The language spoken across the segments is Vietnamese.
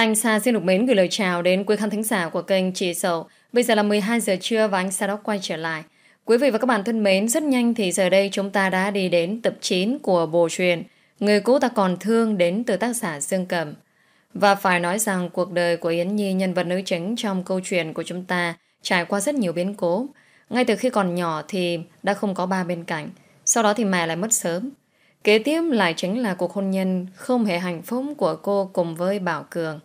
Anh Sa xin được mến gửi lời chào đến quý khán thính giả của kênh Chị Sầu. Bây giờ là 12 giờ trưa và anh Sa đã quay trở lại. Quý vị và các bạn thân mến, rất nhanh thì giờ đây chúng ta đã đi đến tập 9 của bộ truyền Người cũ ta còn thương đến từ tác giả Dương Cầm. Và phải nói rằng cuộc đời của Yến Nhi nhân vật nữ chính trong câu chuyện của chúng ta trải qua rất nhiều biến cố. Ngay từ khi còn nhỏ thì đã không có ba bên cạnh. Sau đó thì mẹ lại mất sớm. Kế tiếp lại chính là cuộc hôn nhân không hề hạnh phúc của cô cùng với Bảo Cường.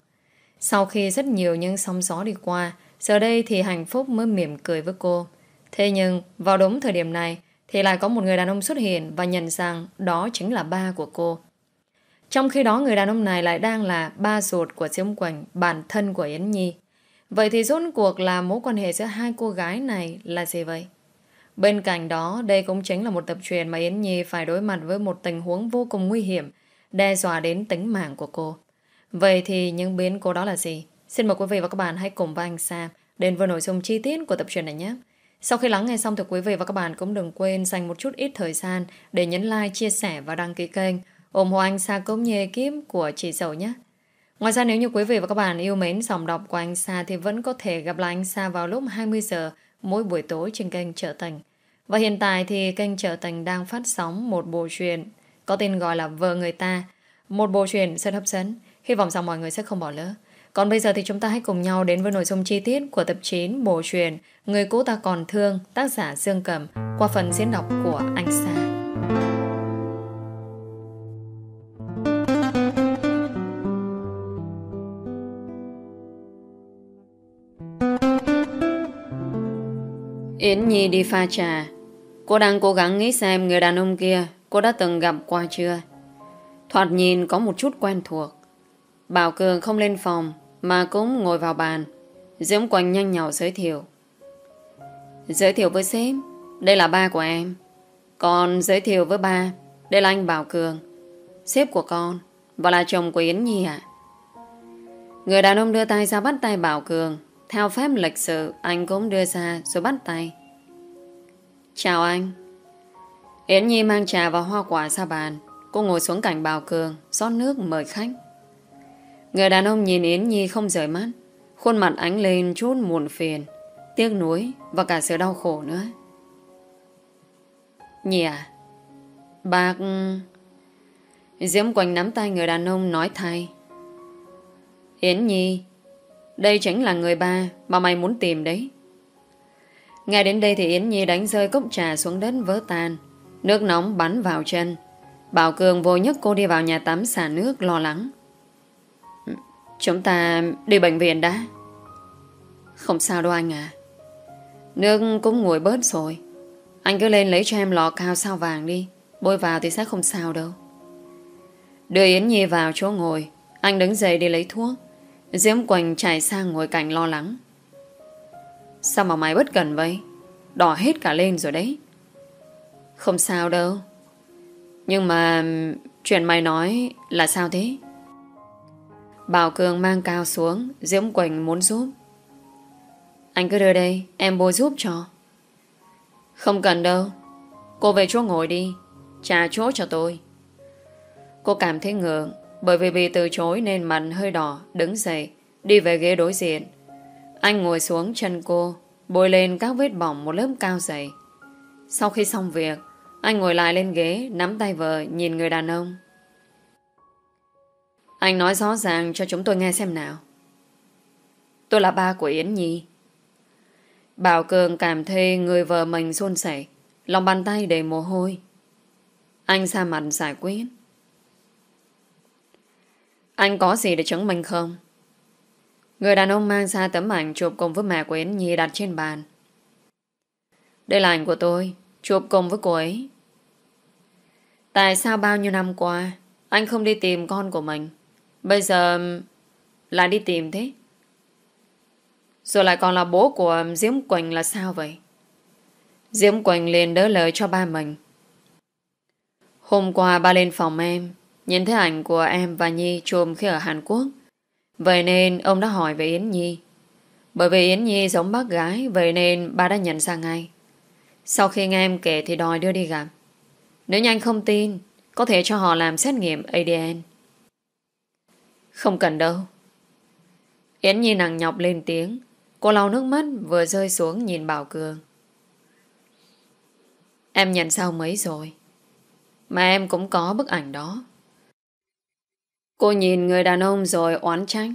Sau khi rất nhiều những sóng gió đi qua, giờ đây thì hạnh phúc mới mỉm cười với cô. Thế nhưng, vào đúng thời điểm này, thì lại có một người đàn ông xuất hiện và nhận rằng đó chính là ba của cô. Trong khi đó, người đàn ông này lại đang là ba ruột của Diễm Quỳnh, bản thân của Yến Nhi. Vậy thì rốt cuộc là mối quan hệ giữa hai cô gái này là gì vậy? Bên cạnh đó, đây cũng chính là một tập truyền mà Yến Nhi phải đối mặt với một tình huống vô cùng nguy hiểm, đe dọa đến tính mạng của cô. Vậy thì những biến cố đó là gì? Xin mời quý vị và các bạn hãy cùng với anh Sam đến với nội dung chi tiết của tập truyền này nhé. Sau khi lắng nghe xong thì quý vị và các bạn cũng đừng quên dành một chút ít thời gian để nhấn like, chia sẻ và đăng ký kênh ủng hộ anh Sa cũng như kiếm của chị Dậu nhé. Ngoài ra nếu như quý vị và các bạn yêu mến dòng đọc của anh Sa thì vẫn có thể gặp lại anh Sa vào lúc 20 giờ mỗi buổi tối trên kênh Trở Thành. Và hiện tại thì kênh Trở Thành đang phát sóng một bộ truyền có tên gọi là Vợ Người Ta. Một bộ truyền rất hấp dẫn. Hy vọng rằng mọi người sẽ không bỏ lỡ. Còn bây giờ thì chúng ta hãy cùng nhau đến với nội dung chi tiết của tập 9 bộ truyền, Người cũ ta còn thương, tác giả Dương Cầm qua phần diễn đọc của anh Sa. Yến Nhi đi pha trà Cô đang cố gắng nghĩ xem người đàn ông kia Cô đã từng gặp qua chưa Thoạt nhìn có một chút quen thuộc Bảo Cường không lên phòng, Mà cũng ngồi vào bàn. Diễm Quỳnh nhanh nhỏ giới thiệu. Giới thiệu với sếp, Đây là ba của em. Còn giới thiệu với ba, Đây là anh Bảo Cường. Sếp của con, Và là chồng của Yến Nhi ạ. Người đàn ông đưa tay ra bắt tay Bảo Cường. Theo phép lịch sự, Anh cũng đưa ra rồi bắt tay. Chào anh. Yến Nhi mang trà và hoa quả ra bàn. Cô ngồi xuống cạnh Bảo Cường, rót nước mời khách. Người đàn ông nhìn Yến Nhi không rời mắt. Khuôn mặt ánh lên chút muộn phiền, Tiếc nuối Và cả sự đau khổ nữa. Nhi à Bác, Diễm Quỳnh nắm tay người đàn ông nói thay. Yến Nhi, Đây chính là người ba Mà mày muốn tìm đấy. Nghe đến đây thì Yến Nhi đánh rơi cốc trà xuống đất vỡ tan. Nước nóng bắn vào chân. Bảo Cường vô nhất cô đi vào nhà tắm xả nước lo lắng. Chúng ta đi bệnh viện đã. Không sao đâu anh à Nước cũng nguội bớt rồi. Anh cứ lên lấy cho em lọ cao sao vàng đi. Bôi vào thì sẽ không sao đâu. Đưa Yến Nhi vào chỗ ngồi. Anh đứng dậy đi lấy thuốc. Diễm Quỳnh chạy sang ngồi cạnh lo lắng. Sao mà mày bất cần vậy? Đỏ hết cả lên rồi đấy. Không sao đâu. Nhưng mà Chuyện mày nói là sao thế? Bảo Cường mang cao xuống, Diễm Quỳnh muốn giúp. Anh cứ đưa đây, Em bôi giúp cho. Không cần đâu. Cô về chỗ ngồi đi Trả chỗ cho tôi. Cô cảm thấy ngượng, Bởi vì bị từ chối nên mặt hơi đỏ, Đứng dậy, Đi về ghế đối diện. Anh ngồi xuống chân cô, Bôi lên các vết bỏng một lớp cao dày. Sau khi xong việc, Anh ngồi lại lên ghế, Nắm tay vợ, nhìn người đàn ông. Anh nói rõ ràng cho chúng tôi nghe xem nào Tôi là ba của Yến Nhi Bảo Cường cảm thấy người vợ mình xôn sẩy Lòng bàn tay đầy mồ hôi Anh xa mặt giải quyết Anh có gì để chứng minh không? Người đàn ông mang ra tấm ảnh chụp cùng với mẹ của Yến Nhi đặt trên bàn. Đây là ảnh của tôi, chụp cùng với cô ấy. Tại sao bao nhiêu năm qua anh không đi tìm con của mình? Bây giờ um, lại đi tìm thế? Rồi lại còn là bố của um, Diễm Quỳnh là sao vậy? Diễm Quỳnh liền đỡ lời cho ba mình. Hôm qua ba lên phòng em, nhìn thấy ảnh của em và Nhi chùm khi ở Hàn Quốc. Vậy nên ông đã hỏi về Yến Nhi. Bởi vì Yến Nhi giống bác gái, vậy nên ba đã nhận ra ngay. Sau khi nghe em kể thì đòi đưa đi gặp. Nếu như anh không tin, có thể cho họ làm xét nghiệm ADN. Không cần đâu. Yến Nhi nặng nhọc lên tiếng. Cô lau nước mắt, vừa rơi xuống nhìn Bảo Cường. Em nhận sao mấy rồi? Mà em cũng có bức ảnh đó. Cô nhìn người đàn ông rồi oán trách.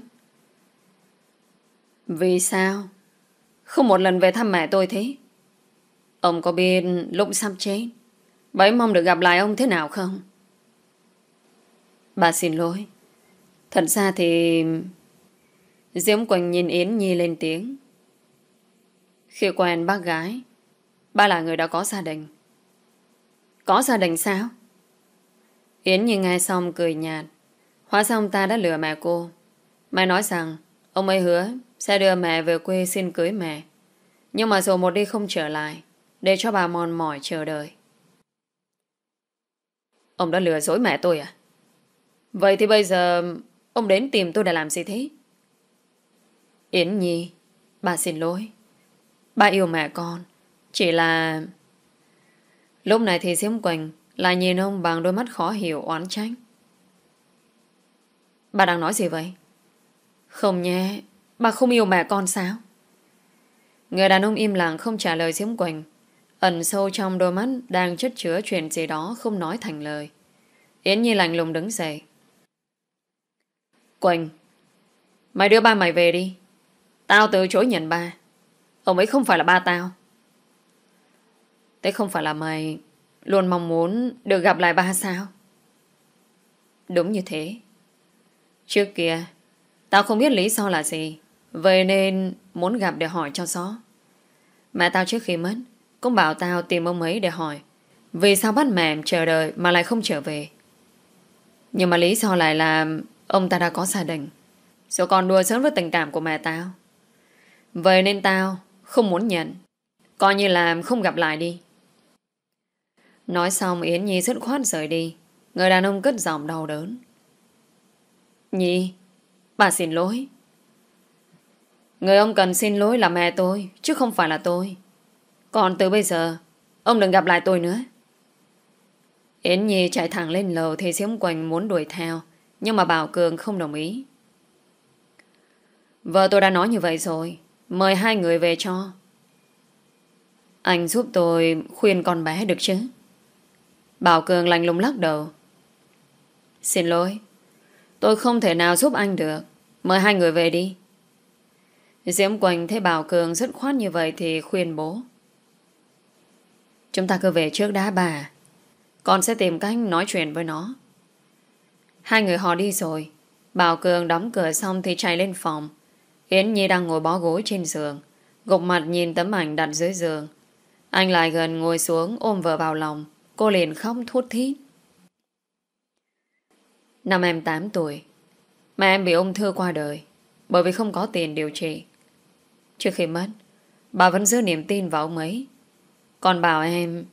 Vì sao? Không một lần về thăm mẹ tôi thế. Ông có biết lúc sắp chết Bấy mong được gặp lại ông thế nào không? Bà xin lỗi. Thật ra thì... Diễm Quỳnh nhìn Yến Nhi lên tiếng. Khi quen bác gái, ba là người đã có gia đình. Có gia đình sao? Yến Nhi nghe xong cười nhạt. Hóa ra ông ta đã lừa mẹ cô. Mẹ nói rằng ông ấy hứa sẽ đưa mẹ về quê xin cưới mẹ. Nhưng mà rồi một đi không trở lại để cho bà mòn mỏi chờ đợi. Ông đã lừa dối mẹ tôi à? Vậy thì bây giờ ông đến tìm tôi để làm gì thế? Yến Nhi, bà xin lỗi. Bà yêu mẹ con. Chỉ là... Lúc này thì Diễm Quỳnh lại nhìn ông bằng đôi mắt khó hiểu oán trách. Bà đang nói gì vậy? Không nhé, bà không yêu mẹ con sao? Người đàn ông im lặng không trả lời Diễm Quỳnh. Ẩn sâu trong đôi mắt đang chất chứa chuyện gì đó không nói thành lời. Yến Nhi lạnh lùng đứng dậy. Quỳnh, mày đưa ba mày về đi. Tao từ chối nhận ba. Ông ấy không phải là ba tao. Thế không phải là mày luôn mong muốn được gặp lại ba sao? Đúng như thế. Trước kia, tao không biết lý do là gì. Vậy nên muốn gặp để hỏi cho rõ. Mẹ tao trước khi mất cũng bảo tao tìm ông ấy để hỏi Vì sao bắt mẹ chờ đợi Mà lại không trở về Nhưng mà lý do lại là Ông ta đã có gia đình. Rồi còn đùa sớm với tình cảm của mẹ tao. Vậy nên tao không muốn nhận. Coi như là không gặp lại đi. Nói xong, Yến Nhi rất khoát rời đi. Người đàn ông cất giọng đau đớn. Nhi, Bà xin lỗi. Người ông cần xin lỗi là mẹ tôi, Chứ không phải là tôi. Còn từ bây giờ, Ông đừng gặp lại tôi nữa. Yến Nhi chạy thẳng lên lầu Thì Diễm Quỳnh muốn đuổi theo. Nhưng mà Bảo Cường không đồng ý. Vợ tôi đã nói như vậy rồi, Mời hai người về cho. Anh giúp tôi khuyên con bé được chứ? Bảo Cường lành lùng lắc đầu. Xin lỗi, Tôi không thể nào giúp anh được. Mời hai người về đi. Diễm Quỳnh thấy Bảo Cường rất khoát như vậy Thì khuyên bố. Chúng ta cứ về trước đã, bà. Con sẽ tìm cách nói chuyện với nó. Hai người họ đi rồi. Bảo Cường đóng cửa xong thì chạy lên phòng. Yến Nhi đang ngồi bó gối trên giường. Gục mặt nhìn tấm ảnh đặt dưới giường. Anh lại gần ngồi xuống ôm vợ vào lòng. Cô liền khóc thút thít. Năm em 8 tuổi. Mẹ em bị ung thư qua đời, Bởi vì không có tiền điều trị. Trước khi mất, Bà vẫn giữ niềm tin vào ông ấy. Còn bảo em,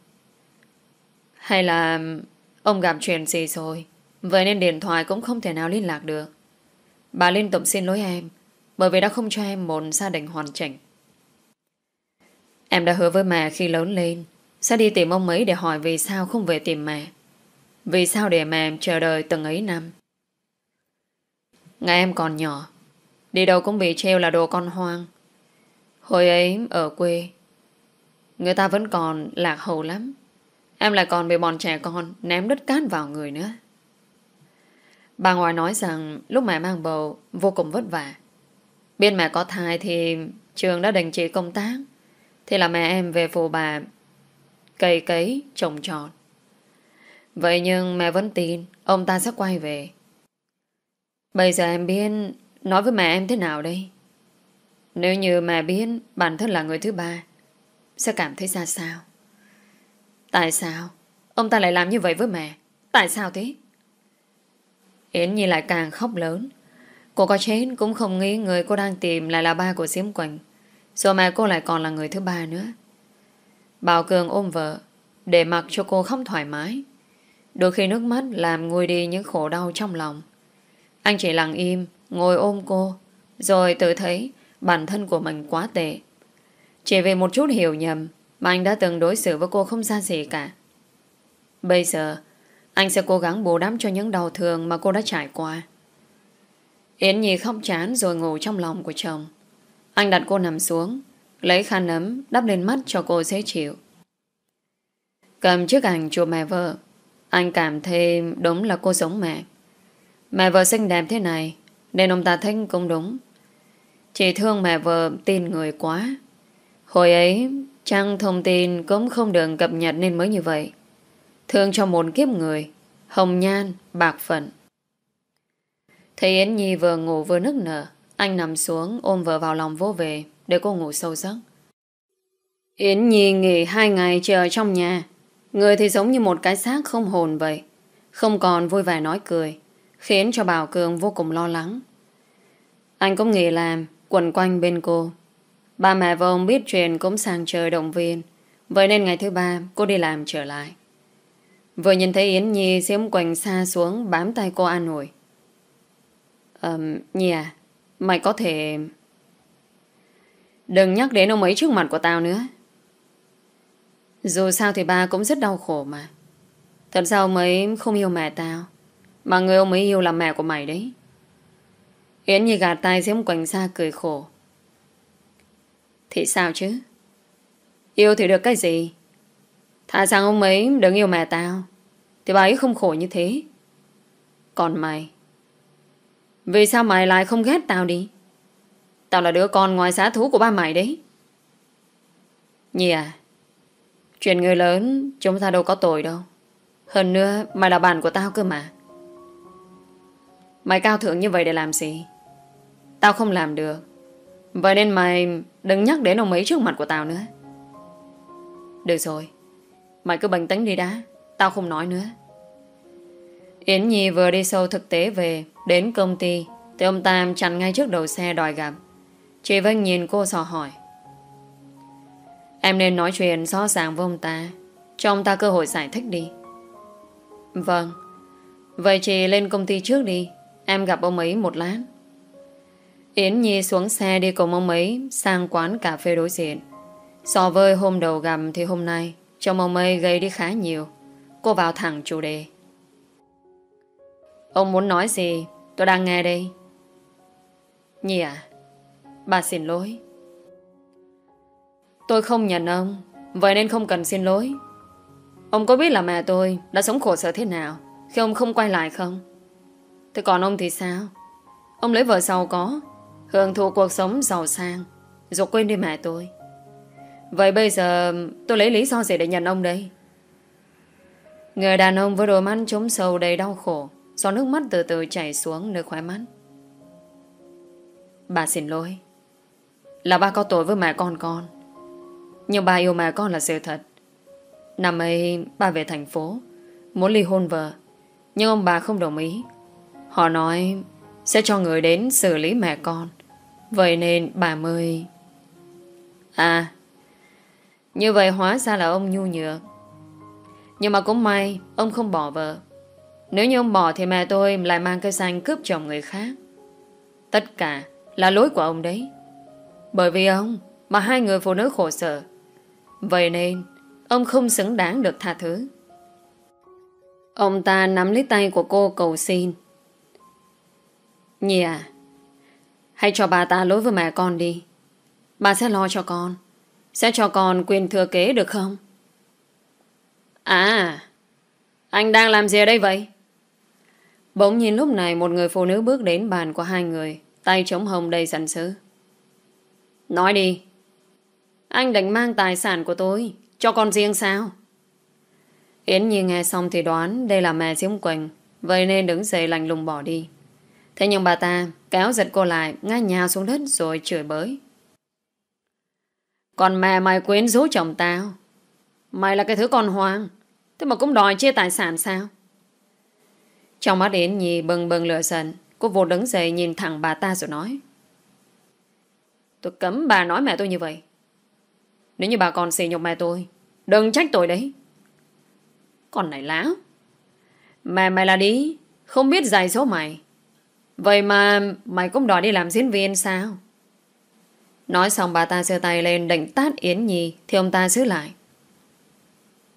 Hay là Ông gặp chuyện gì rồi? Vậy nên điện thoại cũng không thể nào liên lạc được. Bà liên tục xin lỗi em, Bởi vì đã không cho em một gia đình hoàn chỉnh. Em đã hứa với mẹ khi lớn lên, Sẽ đi tìm ông ấy để hỏi vì sao không về tìm mẹ. Vì sao để mẹ em chờ đợi từng ấy năm? Ngày em còn nhỏ, Đi đâu cũng bị treo là đồ con hoang. Hồi ấy ở quê, Người ta vẫn còn lạc hậu lắm. Em lại còn bị bọn trẻ con Ném đất cát vào người nữa. Bà ngoại nói rằng Lúc mẹ mang bầu, vô cùng vất vả. Biết mẹ có thai thì Trường đã đình chỉ công tác. Thì là mẹ em về phụ bà Cây cấy, trồng trọt. Vậy nhưng mẹ vẫn tin, Ông ta sẽ quay về. Bây giờ em biết Nói với mẹ em thế nào đây? Nếu như mẹ biết Bản thân là người thứ ba, sẽ cảm thấy ra sao? Tại sao Ông ta lại làm như vậy với mẹ? Tại sao thế? Yến Nhi lại càng khóc lớn. Cô có chết cũng không nghĩ người cô đang tìm Lại là ba của Diễm Quỳnh. Rồi mà cô lại còn là người thứ ba nữa. Bảo Cường ôm vợ Để mặc cho cô không thoải mái. Đôi khi nước mắt làm nguôi đi những khổ đau trong lòng. Anh chỉ lặng im Ngồi ôm cô Rồi tự thấy bản thân của mình quá tệ. Chỉ vì một chút hiểu nhầm mà anh đã từng đối xử với cô không ra gì cả. Bây giờ, anh sẽ cố gắng bù đắp cho những đau thương mà cô đã trải qua. Yến Nhi khóc chán rồi ngủ trong lòng của chồng. Anh đặt cô nằm xuống, lấy khăn ấm đắp lên mắt cho cô dễ chịu. Cầm chiếc ảnh chụp mẹ vợ, anh cảm thấy đúng là cô giống mẹ. Mẹ vợ xinh đẹp thế này, nên ông ta thích cũng đúng. Chỉ thương mẹ vợ tin người quá. Hồi ấy, trang thông tin cũng không được cập nhật nên mới như vậy. Thương cho một kiếp người, hồng nhan, bạc phận. Thấy Yến Nhi vừa ngủ vừa nức nở, anh nằm xuống ôm vợ vào lòng vô về để cô ngủ sâu giấc. Yến Nhi nghỉ hai ngày chờ trong nhà. Người thì giống như một cái xác không hồn vậy. Không còn vui vẻ nói cười, khiến cho Bảo Cường vô cùng lo lắng. Anh cũng nghỉ làm, quẩn quanh bên cô. Ba mẹ và ông biết chuyện cũng sang trời động viên. Vậy nên ngày thứ ba cô đi làm trở lại. Vừa nhìn thấy Yến Nhi xiêm quành xa xuống bám tay cô an ủi. Um, Nhi à, mày có thể... Đừng nhắc đến ông ấy trước mặt của tao nữa. Dù sao thì ba cũng rất đau khổ mà. Thật sao ông ấy không yêu mẹ tao, mà người ông ấy yêu là mẹ của mày đấy. Yến Nhi gạt tay xiêm quành xa cười khổ. Thì sao chứ? Yêu thì được cái gì? Thà rằng ông ấy đừng yêu mẹ tao, Thì bà ấy không khổ như thế. Còn mày, Vì sao mày lại không ghét tao đi? Tao là đứa con ngoài xá thú của ba mày đấy. Nhi à Chuyện người lớn Chúng ta đâu có tội đâu. Hơn nữa, mày là bạn của tao cơ mà. Mày cao thượng như vậy để làm gì? Tao không làm được. Vậy nên mày đừng nhắc đến ông ấy trước mặt của tao nữa. Được rồi. Mày cứ bình tĩnh đi đã. Tao không nói nữa. Yến Nhi vừa đi sâu thực tế về, Đến công ty, Thì ông Tam chặn ngay trước đầu xe đòi gặp. Chị Vân nhìn cô sò hỏi. Em nên nói chuyện rõ ràng với ông ta, Cho ông ta cơ hội giải thích đi. Vâng. Vậy chị lên công ty trước đi. Em gặp ông ấy một lát. Yến Nhi xuống xe đi cùng ông ấy Sang quán cà phê đối diện. So với hôm đầu gặp thì hôm nay Chồng ông ấy gây đi khá nhiều. Cô vào thẳng chủ đề. Ông muốn nói gì? Tôi đang nghe đây. Nhi à Bà xin lỗi. Tôi không nhận ông, Vậy nên không cần xin lỗi. Ông có biết là mẹ tôi đã sống khổ sở thế nào Khi ông không quay lại không? Thế còn ông thì sao? Ông lấy vợ giàu có, Hưởng thụ cuộc sống giàu sang, Rồi quên đi mẹ tôi. Vậy bây giờ tôi lấy lý do gì để nhận ông đây? Người đàn ông với đôi mắt trống sâu đầy đau khổ, Do nước mắt từ từ chảy xuống nơi khóe mắt. Bà xin lỗi. Là ba có tội với mẹ con con. Nhưng bà yêu mẹ con là sự thật. Năm ấy bà về thành phố, Muốn ly hôn vợ. Nhưng ông bà không đồng ý. Họ nói Sẽ cho người đến xử lý mẹ con. Vậy nên bà mới À như vậy hóa ra là ông nhu nhược. Nhưng mà cũng may, Ông không bỏ vợ. Nếu như ông bỏ thì mẹ tôi lại mang cây xanh cướp chồng người khác. Tất cả là lỗi của ông đấy. Bởi vì ông Mà hai người phụ nữ khổ sở. Vậy nên, Ông không xứng đáng được tha thứ. Ông ta nắm lấy tay của cô cầu xin. Nhi à Hãy cho bà ta lỗi với mẹ con đi. Bà sẽ lo cho con sẽ cho con quyền thừa kế được không? À, anh đang làm gì ở đây vậy? Bỗng nhìn lúc này một người phụ nữ bước đến bàn của hai người, tay chống hồng đầy sẵn sứ. Nói đi, anh định mang tài sản của tôi, cho con riêng sao? Yến Nhi nghe xong thì đoán đây là mẹ Diễm Quỳnh, vậy nên đứng dậy lạnh lùng bỏ đi. Thế nhưng bà ta kéo giật cô lại, ngã nhà xuống đất rồi chửi bới. Còn mẹ mày quyến rũ chồng tao. Mày là cái thứ con hoang, Thế mà cũng đòi chia tài sản sao? Trong mắt đến nhì bừng bừng lửa giận, Cô vô đứng dậy nhìn thẳng bà ta rồi nói. Tôi cấm bà nói mẹ tôi như vậy. Nếu như bà còn xỉ nhục mẹ tôi, Đừng trách tôi đấy. Con này láo. Mẹ mày là đi, Không biết dạy số mày. Vậy mà mày cũng đòi đi làm diễn viên sao? Nói xong bà ta giơ tay lên định tát Yến Nhi Thì ông ta giữ lại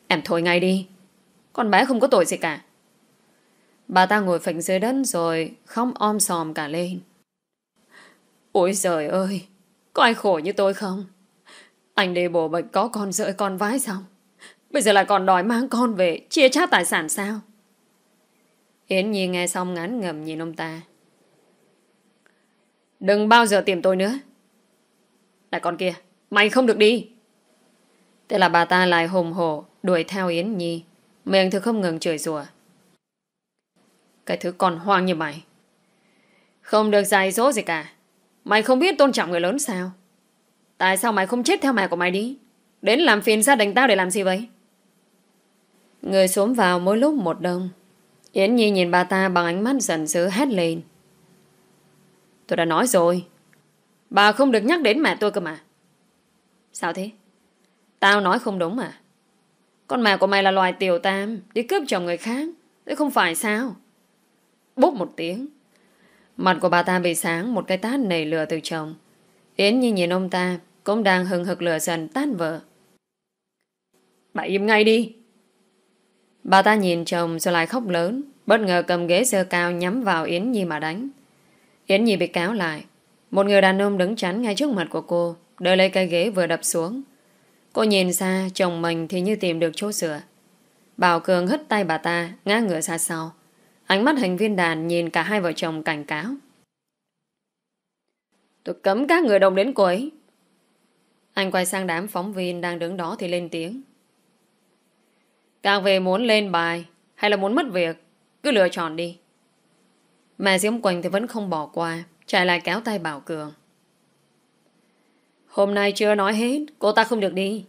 Em thôi ngay đi Con bé không có tội gì cả Bà ta ngồi phịch dưới đất rồi Khóc om sòm cả lên Ôi trời ơi, có ai khổ như tôi không? Anh đi bổ bệnh có con rơi con vái xong. Bây giờ lại còn đòi mang con về, chia chác tài sản sao? Yến Nhi nghe xong ngán ngầm nhìn ông ta. Đừng bao giờ tìm tôi nữa. Là con kia, mày không được đi. Thế là bà ta lại hùng hổ đuổi theo Yến Nhi. Miệng thì không ngừng chửi rủa. Cái thứ còn hoang như mày. Không được dạy dỗ gì cả. Mày không biết tôn trọng người lớn sao? Tại sao mày không chết theo mẹ của mày đi? Đến làm phiền gia đình tao để làm gì vậy? Người xuống vào mỗi lúc một đông. Yến Nhi nhìn bà ta bằng ánh mắt giận dữ hét lên. Tôi đã nói rồi. Bà không được nhắc đến mẹ tôi cơ mà. Sao thế? Tao nói không đúng mà. Con mẹ của mày là loài tiểu tam, đi cướp chồng người khác. Thế không phải sao? Bốp một tiếng. Mặt của bà ta bị sáng một cái tát nảy lửa từ chồng. Yến Nhi nhìn ông ta cũng đang hừng hực lửa dần tát vợ. Bà im ngay đi. Bà ta nhìn chồng rồi lại khóc lớn, bất ngờ cầm ghế dơ cao nhắm vào Yến Nhi mà đánh. Yến Nhi bị cáo lại. Một người đàn ông đứng chắn ngay trước mặt của cô, đợi lấy cây ghế vừa đập xuống. Cô nhìn xa, chồng mình thì như tìm được chỗ sửa. Bảo Cường hất tay bà ta, ngã ngửa ra sau. Ánh mắt hình viên đàn nhìn cả hai vợ chồng cảnh cáo. Tôi cấm các người đồng đến cô ấy. Anh quay sang đám phóng viên đang đứng đó thì lên tiếng. Càng về muốn lên bài hay là muốn mất việc, cứ lựa chọn đi. Mẹ Diễm Quỳnh thì vẫn không bỏ qua, chạy lại kéo tay Bảo Cường. Hôm nay chưa nói hết, cô ta không được đi.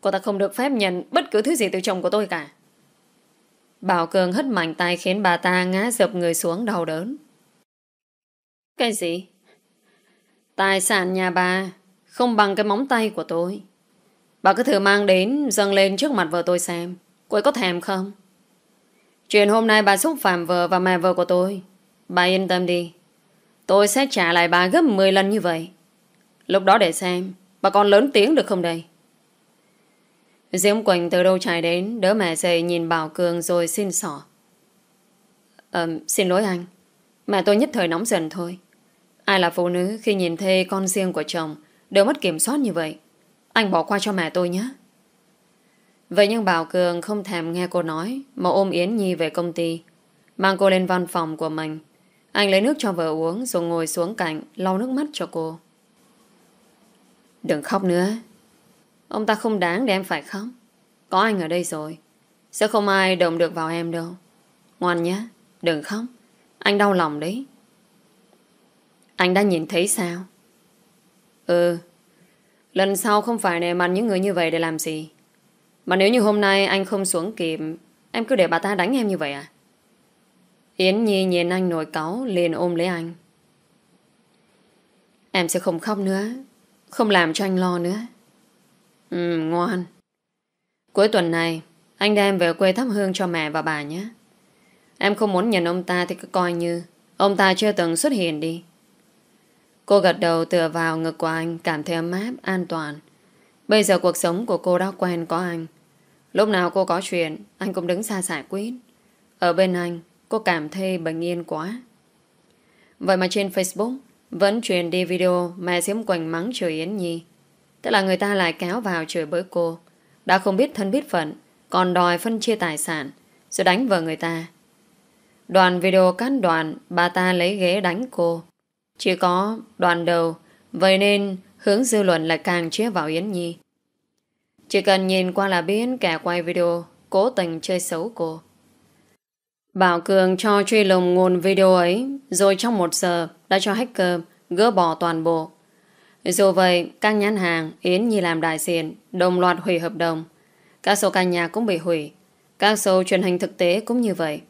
Cô ta không được phép nhận bất cứ thứ gì từ chồng của tôi cả. Bảo Cường hất mạnh tay khiến bà ta ngã dập người xuống đau đớn. Cái gì? Tài sản nhà bà không bằng cái móng tay của tôi. Bà cứ thử mang đến dâng lên trước mặt vợ tôi xem. Cô ấy có thèm không? Chuyện hôm nay bà xúc phạm vợ và mẹ vợ của tôi. Bà yên tâm đi. Tôi sẽ trả lại bà gấp 10 lần như vậy. Lúc đó để xem, bà còn lớn tiếng được không đây? Diễm Quỳnh từ đâu chạy đến, Đỡ mẹ dậy nhìn Bảo Cường rồi xin sỏ Ờ xin lỗi anh. Mẹ tôi nhất thời nóng giận thôi. Ai là phụ nữ khi nhìn thấy con riêng của chồng Đều mất kiểm soát như vậy? Anh bỏ qua cho mẹ tôi nhé. Vậy nhưng Bảo Cường không thèm nghe cô nói, Mà ôm Yến Nhi về công ty, Mang cô lên văn phòng của mình. Anh lấy nước cho vợ uống Rồi ngồi xuống cạnh lau nước mắt cho cô. Đừng khóc nữa. Ông ta không đáng để em phải khóc. Có anh ở đây rồi. Sẽ không ai động được vào em đâu. Ngoan nhé, đừng khóc. Anh đau lòng đấy. Anh đã nhìn thấy sao? Ừ. Lần sau không phải nề mặt những người như vậy để làm gì. Mà nếu như hôm nay anh không xuống kịp Em cứ để bà ta đánh em như vậy à? Yến Nhi nhìn anh nổi cáu liền ôm lấy anh Em sẽ không khóc nữa Không làm cho anh lo nữa Ừ, ngoan. Cuối tuần này, anh đem về quê thắp hương cho mẹ và bà nhé. Em không muốn nhận ông ta thì cứ coi như ông ta chưa từng xuất hiện đi. Cô gật đầu tựa vào ngực của anh cảm thấy ấm áp, an toàn. Bây giờ cuộc sống của cô đã quen có anh. Lúc nào cô có chuyện, anh cũng đứng xa giải quyết. Ở bên anh, cô cảm thấy bình yên quá. Vậy mà trên Facebook, vẫn truyền đi video mẹ Diễm Quỳnh mắng chửi Yến Nhi. Tức là người ta lại kéo vào chửi bới cô. Đã không biết thân biết phận, Còn đòi phân chia tài sản, Rồi đánh vợ người ta. Đoàn video cắt đoạn, Bà ta lấy ghế đánh cô. Chỉ có đoàn đầu, Vậy nên hướng dư luận lại càng chia vào Yến Nhi. Chỉ cần nhìn qua là biết Kẻ quay video Cố tình chơi xấu cô. Bảo Cường cho truy lùng nguồn video ấy Rồi trong một giờ Đã cho hacker gỡ bỏ toàn bộ dù vậy, các nhãn hàng Yến Nhi làm đại diện đồng loạt hủy hợp đồng. Các số ca nhà cũng bị hủy. Các số truyền hình thực tế cũng như vậy.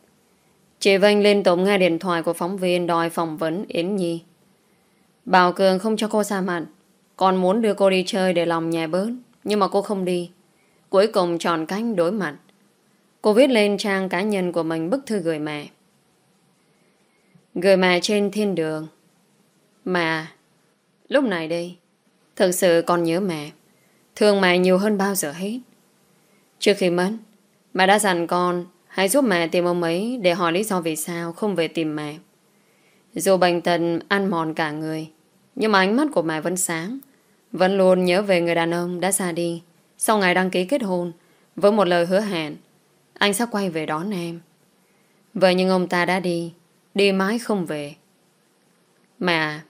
Chị Vinh liên tục nghe điện thoại của phóng viên đòi phỏng vấn Yến Nhi. Bảo Cường không cho cô ra mặt. Còn muốn đưa cô đi chơi để lòng nhẹ bớt. Nhưng mà cô không đi. Cuối cùng tròn cánh đối mặt. Cô viết lên trang cá nhân của mình bức thư gửi mẹ. Gửi mẹ trên thiên đường. Mẹ, Lúc này đây, Thực sự con nhớ mẹ. Thương mẹ nhiều hơn bao giờ hết. Trước khi mất, Mẹ đã dặn con Hãy giúp mẹ tìm ông ấy Để hỏi lý do vì sao không về tìm mẹ. Dù bệnh tật ăn mòn cả người, Nhưng mà ánh mắt của mẹ vẫn sáng. Vẫn luôn nhớ về người đàn ông đã xa đi Sau ngày đăng ký kết hôn Với một lời hứa hẹn. Anh sẽ quay về đón em. Vậy nhưng ông ta đã đi Đi mãi không về. Mẹ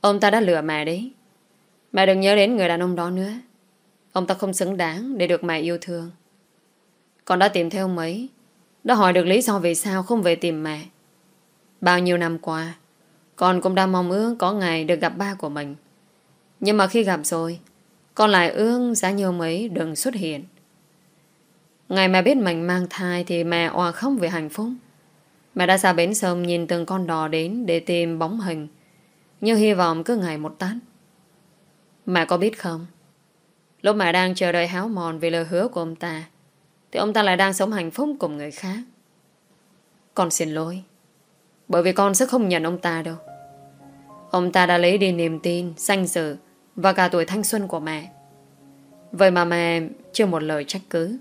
Ông ta đã lừa mẹ đấy. Mẹ đừng nhớ đến người đàn ông đó nữa. Ông ta không xứng đáng để được mẹ yêu thương. Con đã tìm theo ông ấy, Đã hỏi được lý do vì sao không về tìm mẹ. Bao nhiêu năm qua, Con cũng đang mong ước có ngày được gặp ba của mình. Nhưng mà khi gặp rồi, Con lại ước giá như ông ấy đừng xuất hiện. Ngày mẹ biết mình mang thai Thì mẹ òa không vì hạnh phúc. Mẹ đã ra bến sông nhìn từng con đò đến Để tìm bóng hình. Nhưng hy vọng cứ ngày một tát. Mẹ có biết không? Lúc mẹ đang chờ đợi háo mòn Vì lời hứa của ông ta, Thì ông ta lại đang sống hạnh phúc cùng người khác. Con xin lỗi, Bởi vì con sẽ không nhận ông ta đâu. Ông ta đã lấy đi niềm tin, Danh dự Và cả tuổi thanh xuân của mẹ. Vậy mà mẹ chưa một lời trách cứ.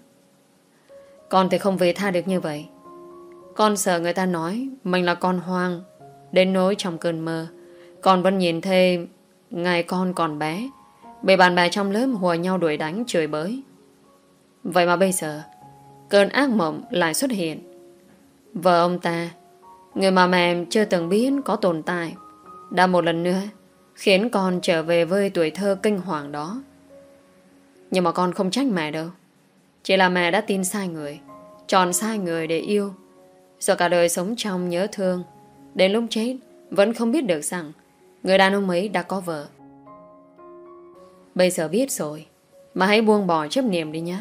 Con thì không về tha được như vậy. Con sợ người ta nói Mình là con hoang, Đến nỗi trong cơn mơ. Con vẫn nhìn thấy Ngày con còn bé Bị bạn bè trong lớp hùa nhau đuổi đánh chửi bới. Vậy mà bây giờ, Cơn ác mộng lại xuất hiện. Vợ ông ta, Người mà mẹ chưa từng biết có tồn tại, Đã một lần nữa Khiến con trở về với tuổi thơ kinh hoàng đó. Nhưng mà con không trách mẹ đâu. Chỉ là mẹ đã tin sai người, Chọn sai người để yêu. Rồi cả đời sống trong nhớ thương, Đến lúc chết, Vẫn không biết được rằng Người đàn ông ấy đã có vợ. Bây giờ biết rồi, Mà hãy buông bỏ chấp niệm đi nhé.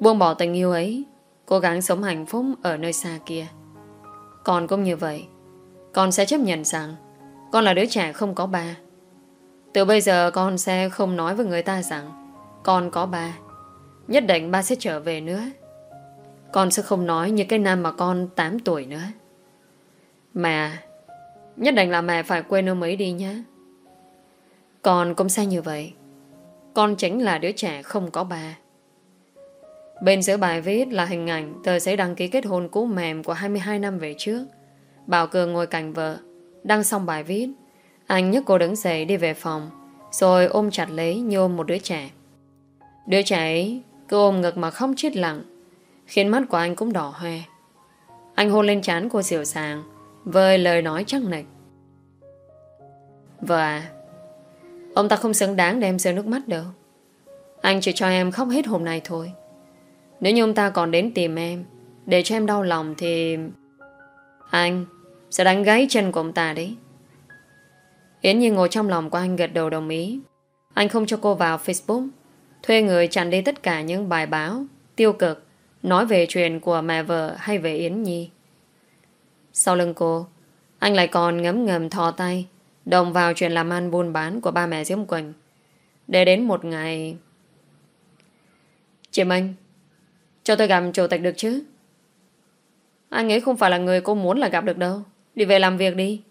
Buông bỏ tình yêu ấy, Cố gắng sống hạnh phúc ở nơi xa kia. Con cũng như vậy, Con sẽ chấp nhận rằng Con là đứa trẻ không có ba. Từ bây giờ con sẽ không nói với người ta rằng Con có ba. Nhất định ba sẽ trở về nữa Con sẽ không nói như cái năm mà con 8 tuổi nữa Mẹ Nhất định là mẹ phải quên ông ấy đi nhé Con cũng sai như vậy Con chính là đứa trẻ không có ba Bên giữa bài viết là hình ảnh tờ giấy đăng ký kết hôn cũ mềm của 22 năm về trước. Bảo Cường ngồi cạnh vợ, đăng xong bài viết. Anh nhấc cô đứng dậy đi về phòng, rồi ôm chặt lấy như ôm một đứa trẻ. Đứa trẻ ấy cứ ôm ngực mà không chết lặng, khiến mắt của anh cũng đỏ hoe. Anh hôn lên trán cô dịu dàng, với lời nói chắc nịch. Vợ à, ông ta không xứng đáng đem rơi nước mắt đâu. Anh chỉ cho em khóc hết hôm nay thôi. Nếu như ông ta còn đến tìm em Để cho em đau lòng thì Anh Sẽ đánh gáy chân của ông ta đấy Yến Nhi ngồi trong lòng của anh gật đầu đồng ý Anh không cho cô vào Facebook Thuê người chặn đi tất cả những bài báo, Tiêu cực, Nói về chuyện của mẹ vợ hay về Yến Nhi. Sau lưng cô, Anh lại còn ngấm ngầm thò tay, Đồng vào chuyện làm ăn buôn bán Của ba mẹ Diễm Quỳnh. Để đến một ngày Chị Minh, cho tôi gặp chủ tịch được chứ? Anh ấy không phải là người cô muốn là gặp được đâu. Đi về làm việc đi.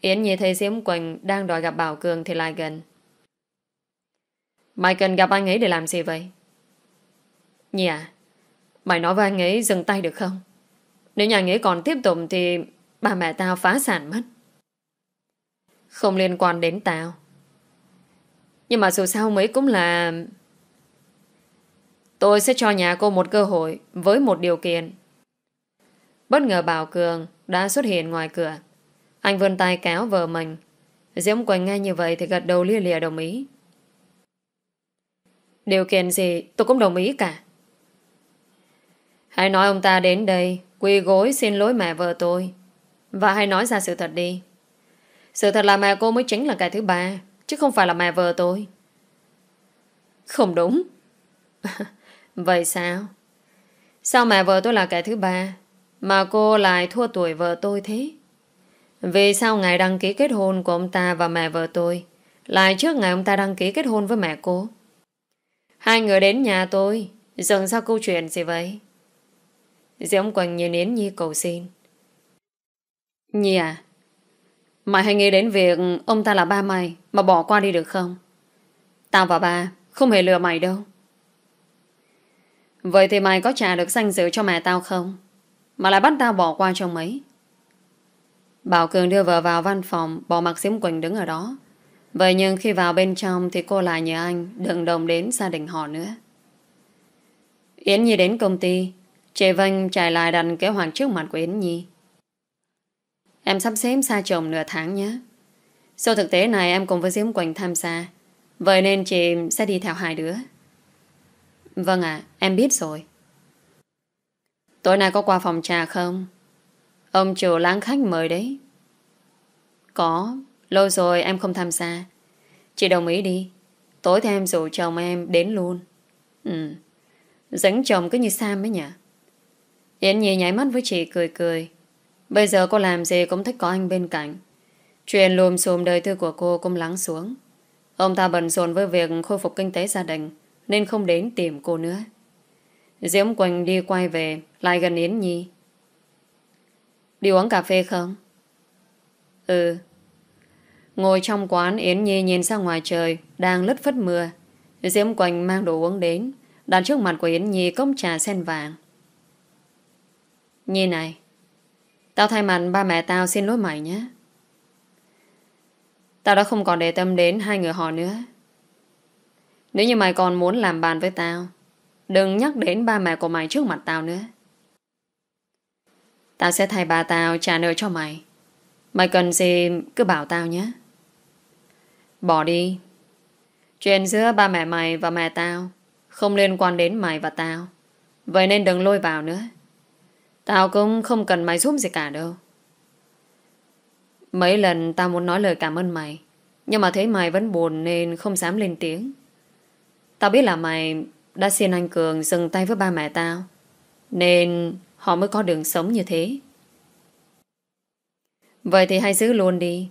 Yến Nhi thấy Diễm Quỳnh Đang đòi gặp Bảo Cường thì lại gần. Mày cần gặp anh ấy để làm gì vậy Nhi à Mày nói với anh ấy dừng tay được không Nếu nhà anh ấy còn tiếp tục Thì ba mẹ tao phá sản mất Không liên quan đến tao Nhưng mà dù sao mấy cũng là Tôi sẽ cho nhà cô một cơ hội với một điều kiện. Bất ngờ Bảo Cường đã xuất hiện ngoài cửa. Anh vươn tay kéo vợ mình. Diễm Quỳnh nghe như vậy thì gật đầu lia lìa đồng ý. Điều kiện gì, tôi cũng đồng ý cả. Hãy nói ông ta đến đây, quỳ gối xin lỗi mẹ vợ tôi và hãy nói ra sự thật đi. Sự thật là mẹ cô mới chính là cái thứ ba, chứ không phải là mẹ vợ tôi. Không đúng. Vậy sao? Sao mẹ vợ tôi là kẻ thứ ba, Mà cô lại thua tuổi vợ tôi thế Vì sao ngày đăng ký kết hôn của ông ta và mẹ vợ tôi, Lại trước ngày ông ta đăng ký kết hôn với mẹ cô Hai người đến nhà tôi. Dần ra câu chuyện gì vậy? Diễm Quỳnh nhìn Yến Nhi cầu xin. Nhi à Mày hãy nghĩ đến việc Ông ta là ba mày Mà bỏ qua đi được không? Tao và ba không hề lừa mày đâu. Vậy thì mày có trả được danh dự cho mẹ tao không? Mà lại bắt tao bỏ qua cho mấy? Bảo Cường đưa vợ vào văn phòng, Bỏ mặc Diễm Quỳnh đứng ở đó. Vậy nhưng khi vào bên trong Thì cô lại nhờ anh đừng đồng đến gia đình họ nữa. Yến Nhi đến công ty. Chị Vinh trải lại đặt kế hoạch trước mặt của Yến Nhi. Em sắp xếp xa chồng nửa tháng nhé. Sau thực tế này em cùng với Diễm Quỳnh tham gia. Vậy nên chị sẽ đi theo hai đứa. Vâng ạ, Em biết rồi. Tối nay có qua phòng trà không? Ông chủ láng khách mời đấy. Có. Lâu rồi em không tham gia. Chị đồng ý đi. Tối thì em rủ chồng em đến luôn. Ừ. Dẫn chồng cứ như Sam ấy nhỉ? Yến Nhi nháy mắt với chị cười cười. Bây giờ cô làm gì cũng thích có anh bên cạnh. Chuyện lùm xùm đời tư của cô cũng lắng xuống. Ông ta bận rộn với việc khôi phục kinh tế gia đình, Nên không đến tìm cô nữa. Diễm Quỳnh đi quay về, Lại gần Yến Nhi. Đi uống cà phê không? Ừ. Ngồi trong quán Yến Nhi nhìn ra ngoài trời, Đang lất phất mưa. Diễm Quỳnh mang đồ uống đến, Đặt trước mặt của Yến Nhi cốc trà sen vàng. Nhi này, Tao thay mặt ba mẹ tao xin lỗi mày nhé. Tao đã không còn để tâm đến hai người họ nữa. Nếu như mày còn muốn làm bàn với tao, Đừng nhắc đến ba mẹ của mày trước mặt tao nữa. Tao sẽ thay bà tao trả nợ cho mày. Mày cần gì cứ bảo tao nhé. Bỏ đi. Chuyện giữa ba mẹ mày và mẹ tao Không liên quan đến mày và tao. Vậy nên đừng lôi vào nữa. Tao cũng không cần mày giúp gì cả đâu. Mấy lần tao muốn nói lời cảm ơn mày, Nhưng mà thấy mày vẫn buồn Nên không dám lên tiếng. Tao biết là mày đã xin anh Cường dừng tay với ba mẹ tao, Nên họ mới có đường sống như thế. Vậy thì hãy giữ luôn đi.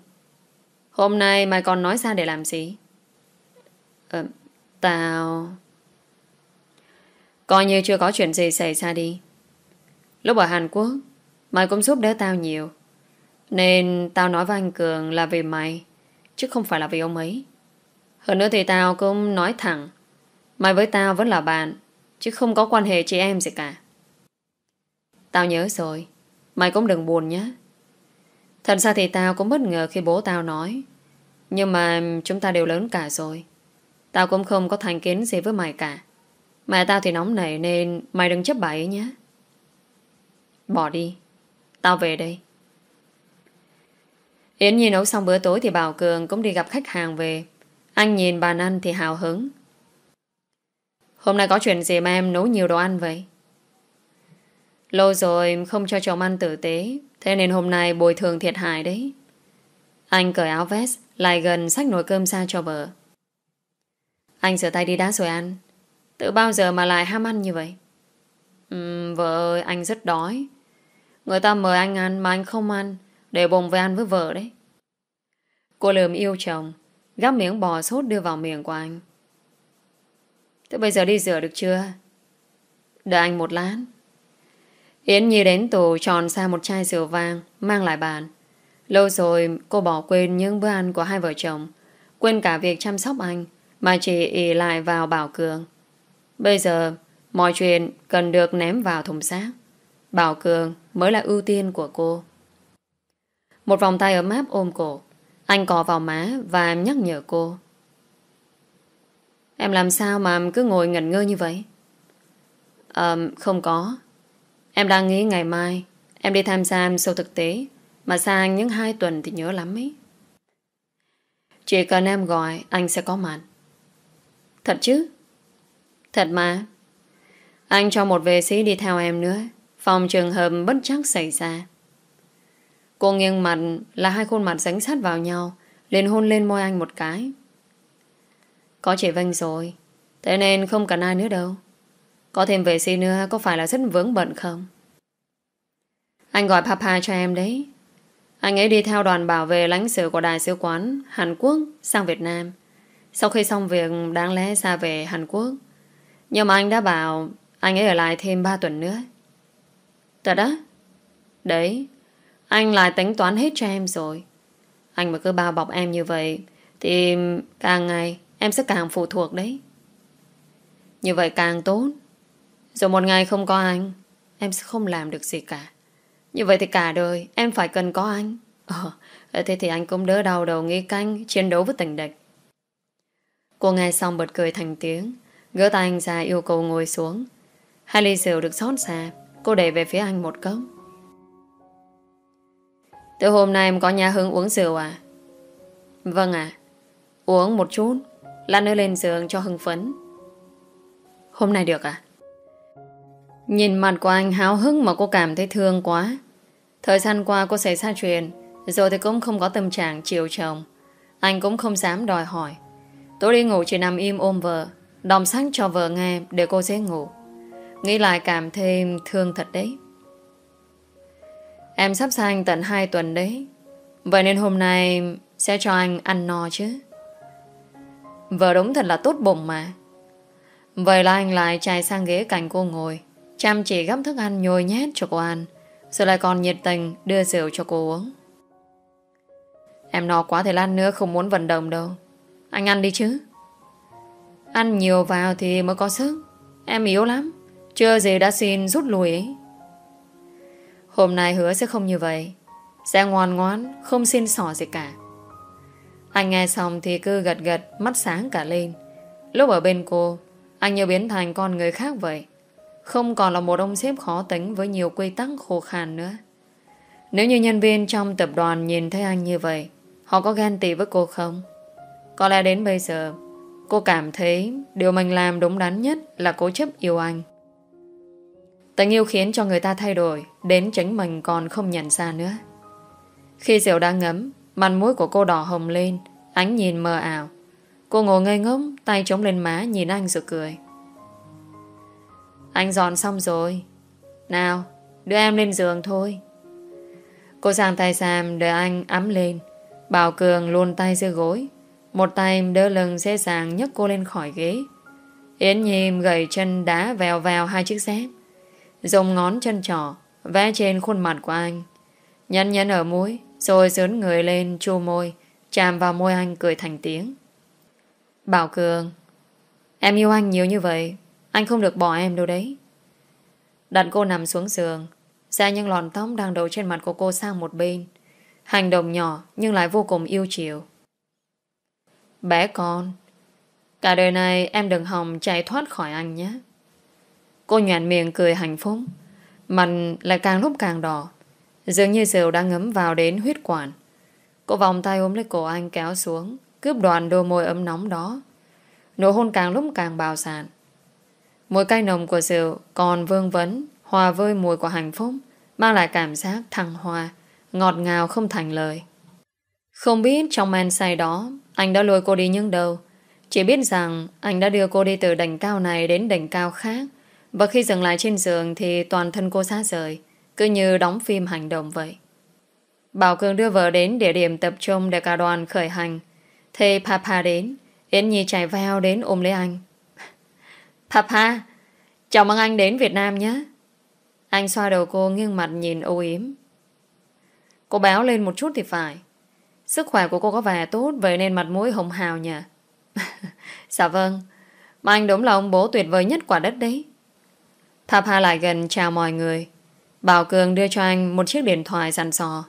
Hôm nay mày còn nói ra để làm gì? Ờ, tao... Coi như chưa có chuyện gì xảy ra đi. Lúc ở Hàn Quốc Mày cũng giúp đỡ tao nhiều. Nên tao nói với anh Cường là vì mày Chứ không phải là vì ông ấy. Hơn nữa thì tao cũng nói thẳng Mày với tao vẫn là bạn Chứ không có quan hệ chị em gì cả. Tao nhớ rồi Mày cũng đừng buồn nhé. Thật ra thì tao cũng bất ngờ khi bố tao nói. Nhưng mà chúng ta đều lớn cả rồi. Tao cũng không có thành kiến gì với mày cả. Mẹ tao thì nóng nảy nên Mày đừng chấp bậy nhé. Bỏ đi. Tao về đây. Yến Nhi nấu xong bữa tối thì Bảo Cường cũng đi gặp khách hàng về. Anh nhìn bàn ăn thì hào hứng. Hôm nay có chuyện gì mà em nấu nhiều đồ ăn vậy? Lâu rồi không cho chồng ăn tử tế. Thế nên hôm nay bồi thường thiệt hại đấy. Anh cởi áo vest Lại gần xách nồi cơm ra cho vợ. Anh rửa tay đi đá rồi ăn. Từ bao giờ mà lại ham ăn như vậy? Uhm, Vợ ơi anh rất đói. Người ta mời anh ăn mà anh không ăn Để bồng về ăn với vợ đấy. Cô lườm yêu chồng Gắp miếng bò sốt đưa vào miệng của anh. Thế bây giờ đi rửa được chưa? Đợi anh một lát. Yến Nhi đến tù tròn xa một chai rượu vang Mang lại bàn. Lâu rồi cô bỏ quên những bữa ăn của hai vợ chồng Quên cả việc chăm sóc anh Mà chỉ ỉ lại vào Bảo Cường. Bây giờ Mọi chuyện cần được ném vào thùng xác. Bảo Cường mới là ưu tiên của cô. Một vòng tay ấm áp ôm cổ Anh cò vào má Và nhắc nhở cô. Em làm sao mà cứ ngồi ngẩn ngơ như vậy? À, Không có. Em đang nghĩ ngày mai, Em đi tham gia sâu thực tế, Mà sang những hai tuần thì nhớ lắm ấy. Chỉ cần em gọi, Anh sẽ có mặt. Thật chứ? Thật mà. Anh cho một vệ sĩ đi theo em nữa, Phòng trường hợp bất chắc xảy ra. Cô nghiêng mặt Là hai khuôn mặt dánh sát vào nhau, liền hôn lên môi anh một cái. Có chị Vinh rồi, Thế nên không cần ai nữa đâu có thêm vệ sĩ nữa có phải là rất vướng bận không? Anh gọi Papa cho em đấy. Anh ấy đi theo đoàn bảo vệ lãnh sự của Đại sứ quán Hàn Quốc sang Việt Nam. Sau khi xong việc đáng lẽ ra về Hàn Quốc. Nhưng mà anh đã bảo anh ấy ở lại thêm 3 tuần nữa. Thật đó? Đấy, anh lại tính toán hết cho em rồi. Anh mà cứ bao bọc em như vậy thì càng ngày em sẽ càng phụ thuộc đấy. Như vậy càng tốt. Rồi một ngày không có anh Em sẽ không làm được gì cả Như vậy thì cả đời em phải cần có anh Ờ, thế thì anh cũng đỡ đau đầu nghĩ canh chiến đấu với tình địch. Cô nghe xong bật cười thành tiếng, gỡ tay anh ra yêu cầu ngồi xuống. Hai ly rượu được xót xa, cô để về phía anh một cốc. Từ hôm nay em có nhà hứng uống rượu à? Vâng ạ. Uống một chút, lát nữa lên giường cho hưng phấn. Hôm nay được à? Nhìn mặt của anh háo hức mà cô cảm thấy thương quá. Thời gian qua cô xảy ra chuyện, rồi thì cũng không có tâm trạng chiều chồng. Anh cũng không dám đòi hỏi. Tối đi ngủ chỉ nằm im ôm vợ, đọc sách cho vợ nghe để cô dễ ngủ. Nghĩ lại cảm thêm thương thật đấy. Em sắp sang tận 2 tuần đấy. Vậy nên hôm nay sẽ cho anh ăn no chứ. Vợ đúng thật là tốt bụng mà. Vậy là anh lại chạy sang ghế cạnh cô ngồi Chăm chỉ gắp thức ăn nhồi nhét cho cô ăn. Rồi lại còn nhiệt tình đưa rượu cho cô uống. Em no quá thì lát nữa không muốn vận động đâu. Anh ăn đi chứ. Ăn nhiều vào thì mới có sức. Em yếu lắm. Chưa gì đã xin rút lui. Ấy Hôm nay hứa sẽ không như vậy. Sẽ ngoan ngoãn, Không xin sỏ gì cả. Anh nghe xong thì cứ gật gật, Mắt sáng cả lên. Lúc ở bên cô, Anh như biến thành con người khác vậy. Không còn là một ông sếp khó tính Với nhiều quy tắc khô khan nữa. Nếu như nhân viên trong tập đoàn Nhìn thấy anh như vậy, Họ có ghen tị với cô không? Có lẽ đến bây giờ, Cô cảm thấy điều mình làm đúng đắn nhất Là cố chấp yêu anh. Tình yêu khiến cho người ta thay đổi, Đến chính mình còn không nhận ra nữa. Khi rượu đang ngấm, Mặt mũi của cô đỏ hồng lên, Ánh nhìn mờ ảo. Cô ngồi ngây ngốc, Tay chống lên má, nhìn anh rồi cười. Anh dọn xong rồi. Nào, Đưa em lên giường thôi. Cô sang tay Sam đợi anh ấm lên. Bảo Cường luôn tay dưới gối. Một tay đỡ lưng dễ dàng nhấc cô lên khỏi ghế. Yến Nhi gầy chân đá vèo vào hai chiếc dép. Dùng ngón chân trỏ, Vẽ trên khuôn mặt của anh. Nhấn nhấn ở mũi, Rồi dướn người lên chu môi, Chạm vào môi anh cười thành tiếng. Bảo Cường, Em yêu anh nhiều như vậy. Anh không được bỏ em đâu đấy. Đặt cô nằm xuống giường Ra những lòn tóc đang đầu trên mặt của cô sang một bên. Hành động nhỏ Nhưng lại vô cùng yêu chiều. Bé con, Cả đời này em đừng hòng chạy thoát khỏi anh nhé. Cô nhoạn miệng cười hạnh phúc, Mặt lại càng lúc càng đỏ. Dường như rượu đã ngấm vào đến huyết quản. Cô vòng tay ôm lấy cổ anh kéo xuống, Cướp đoàn đôi môi ấm nóng đó. Nụ hôn càng lúc càng bào sàn. Mùi cay nồng của rượu Còn vương vấn, Hòa với mùi của hạnh phúc, Mang lại cảm giác thăng hoa, Ngọt ngào không thành lời. Không biết trong men say đó, Anh đã lôi cô đi những đâu. Chỉ biết rằng anh đã đưa cô đi từ đỉnh cao này Đến đỉnh cao khác, Và khi dừng lại trên giường Thì toàn thân cô xa rời, Cứ như đóng phim hành động vậy. Bảo Cường đưa vợ đến địa điểm tập trung Để cả đoàn khởi hành. Thì Papa đến, Yến Nhi chạy vào đến ôm lấy anh. Papa Chào mừng anh đến Việt Nam nhé. Anh xoa đầu cô nghiêng mặt nhìn âu yếm. Cô béo lên một chút thì phải. Sức khỏe của cô có vẻ tốt, Vậy nên mặt mũi hồng hào nhỉ? Dạ vâng. Mà anh đúng là ông bố tuyệt vời nhất quả đất đấy. Papa lại gần chào mọi người. Bảo Cường đưa cho anh Một chiếc điện thoại dặn sò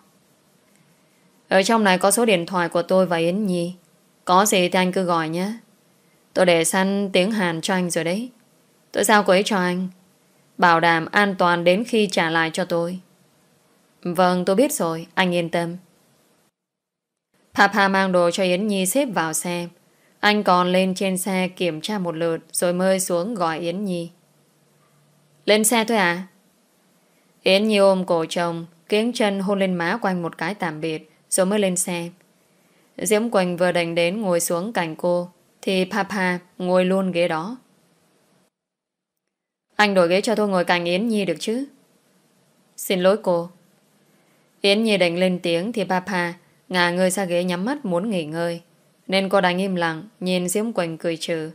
Ở trong này có số điện thoại của tôi và Yến Nhi. Có gì thì anh cứ gọi nhé. Tôi để săn tiếng Hàn cho anh rồi đấy. Tôi giao cô ấy cho anh. Bảo đảm an toàn đến khi trả lại cho tôi. Vâng tôi biết rồi. Anh yên tâm. Papa mang đồ cho Yến Nhi xếp vào xe. Anh còn lên trên xe kiểm tra một lượt Rồi mới xuống gọi Yến Nhi. Lên xe thôi à Yến Nhi ôm cổ chồng, Kiếng chân hôn lên má quanh một cái tạm biệt, Rồi mới lên xe. Diễm Quỳnh vừa đành đến ngồi xuống cạnh cô. Thì Papa ngồi luôn ghế đó. Anh đổi ghế cho tôi ngồi cạnh Yến Nhi được chứ? Xin lỗi cô. Yến Nhi đành lên tiếng Thì Papa ngả người ra ghế nhắm mắt muốn nghỉ ngơi. Nên cô đành im lặng, Nhìn Diễm Quỳnh cười trừ.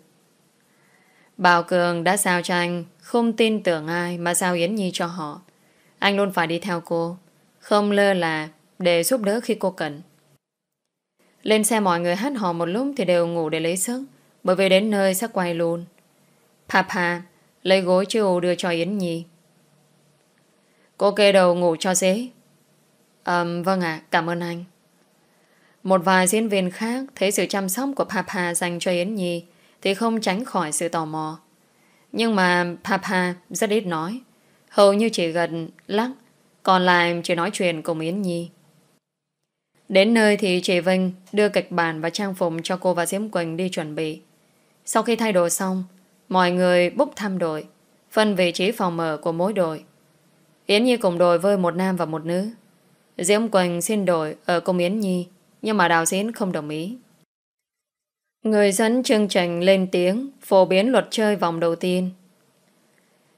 Bảo Cường đã sao cho anh Không tin tưởng ai Mà sao Yến Nhi cho họ. Anh luôn phải đi theo cô, Không lơ là để giúp đỡ khi cô cần lên xe mọi người hát hò một lúc Thì đều ngủ để lấy sức Bởi vì đến nơi sẽ quay luôn Papa lấy gối chiều đưa cho Yến Nhi Cô kê đầu ngủ cho dễ um, Vâng ạ, cảm ơn anh. Một vài diễn viên khác thấy sự chăm sóc của Papa dành cho Yến Nhi thì không tránh khỏi sự tò mò. Nhưng mà Papa rất ít nói. Hầu như chỉ gần lắc, còn lại chỉ nói chuyện cùng Yến Nhi. Đến nơi thì chị Vinh đưa kịch bản và trang phục cho cô và Diễm Quỳnh đi chuẩn bị. Sau khi thay đồ xong, mọi người bốc thăm đội, phân vị trí phòng mở của mỗi đội. Yến Nhi cùng đội với một nam và một nữ. Diễm Quỳnh xin đổi ở cùng Yến Nhi, nhưng mà đạo diễn không đồng ý. Người dẫn chương trình lên tiếng phổ biến luật chơi vòng đầu tiên.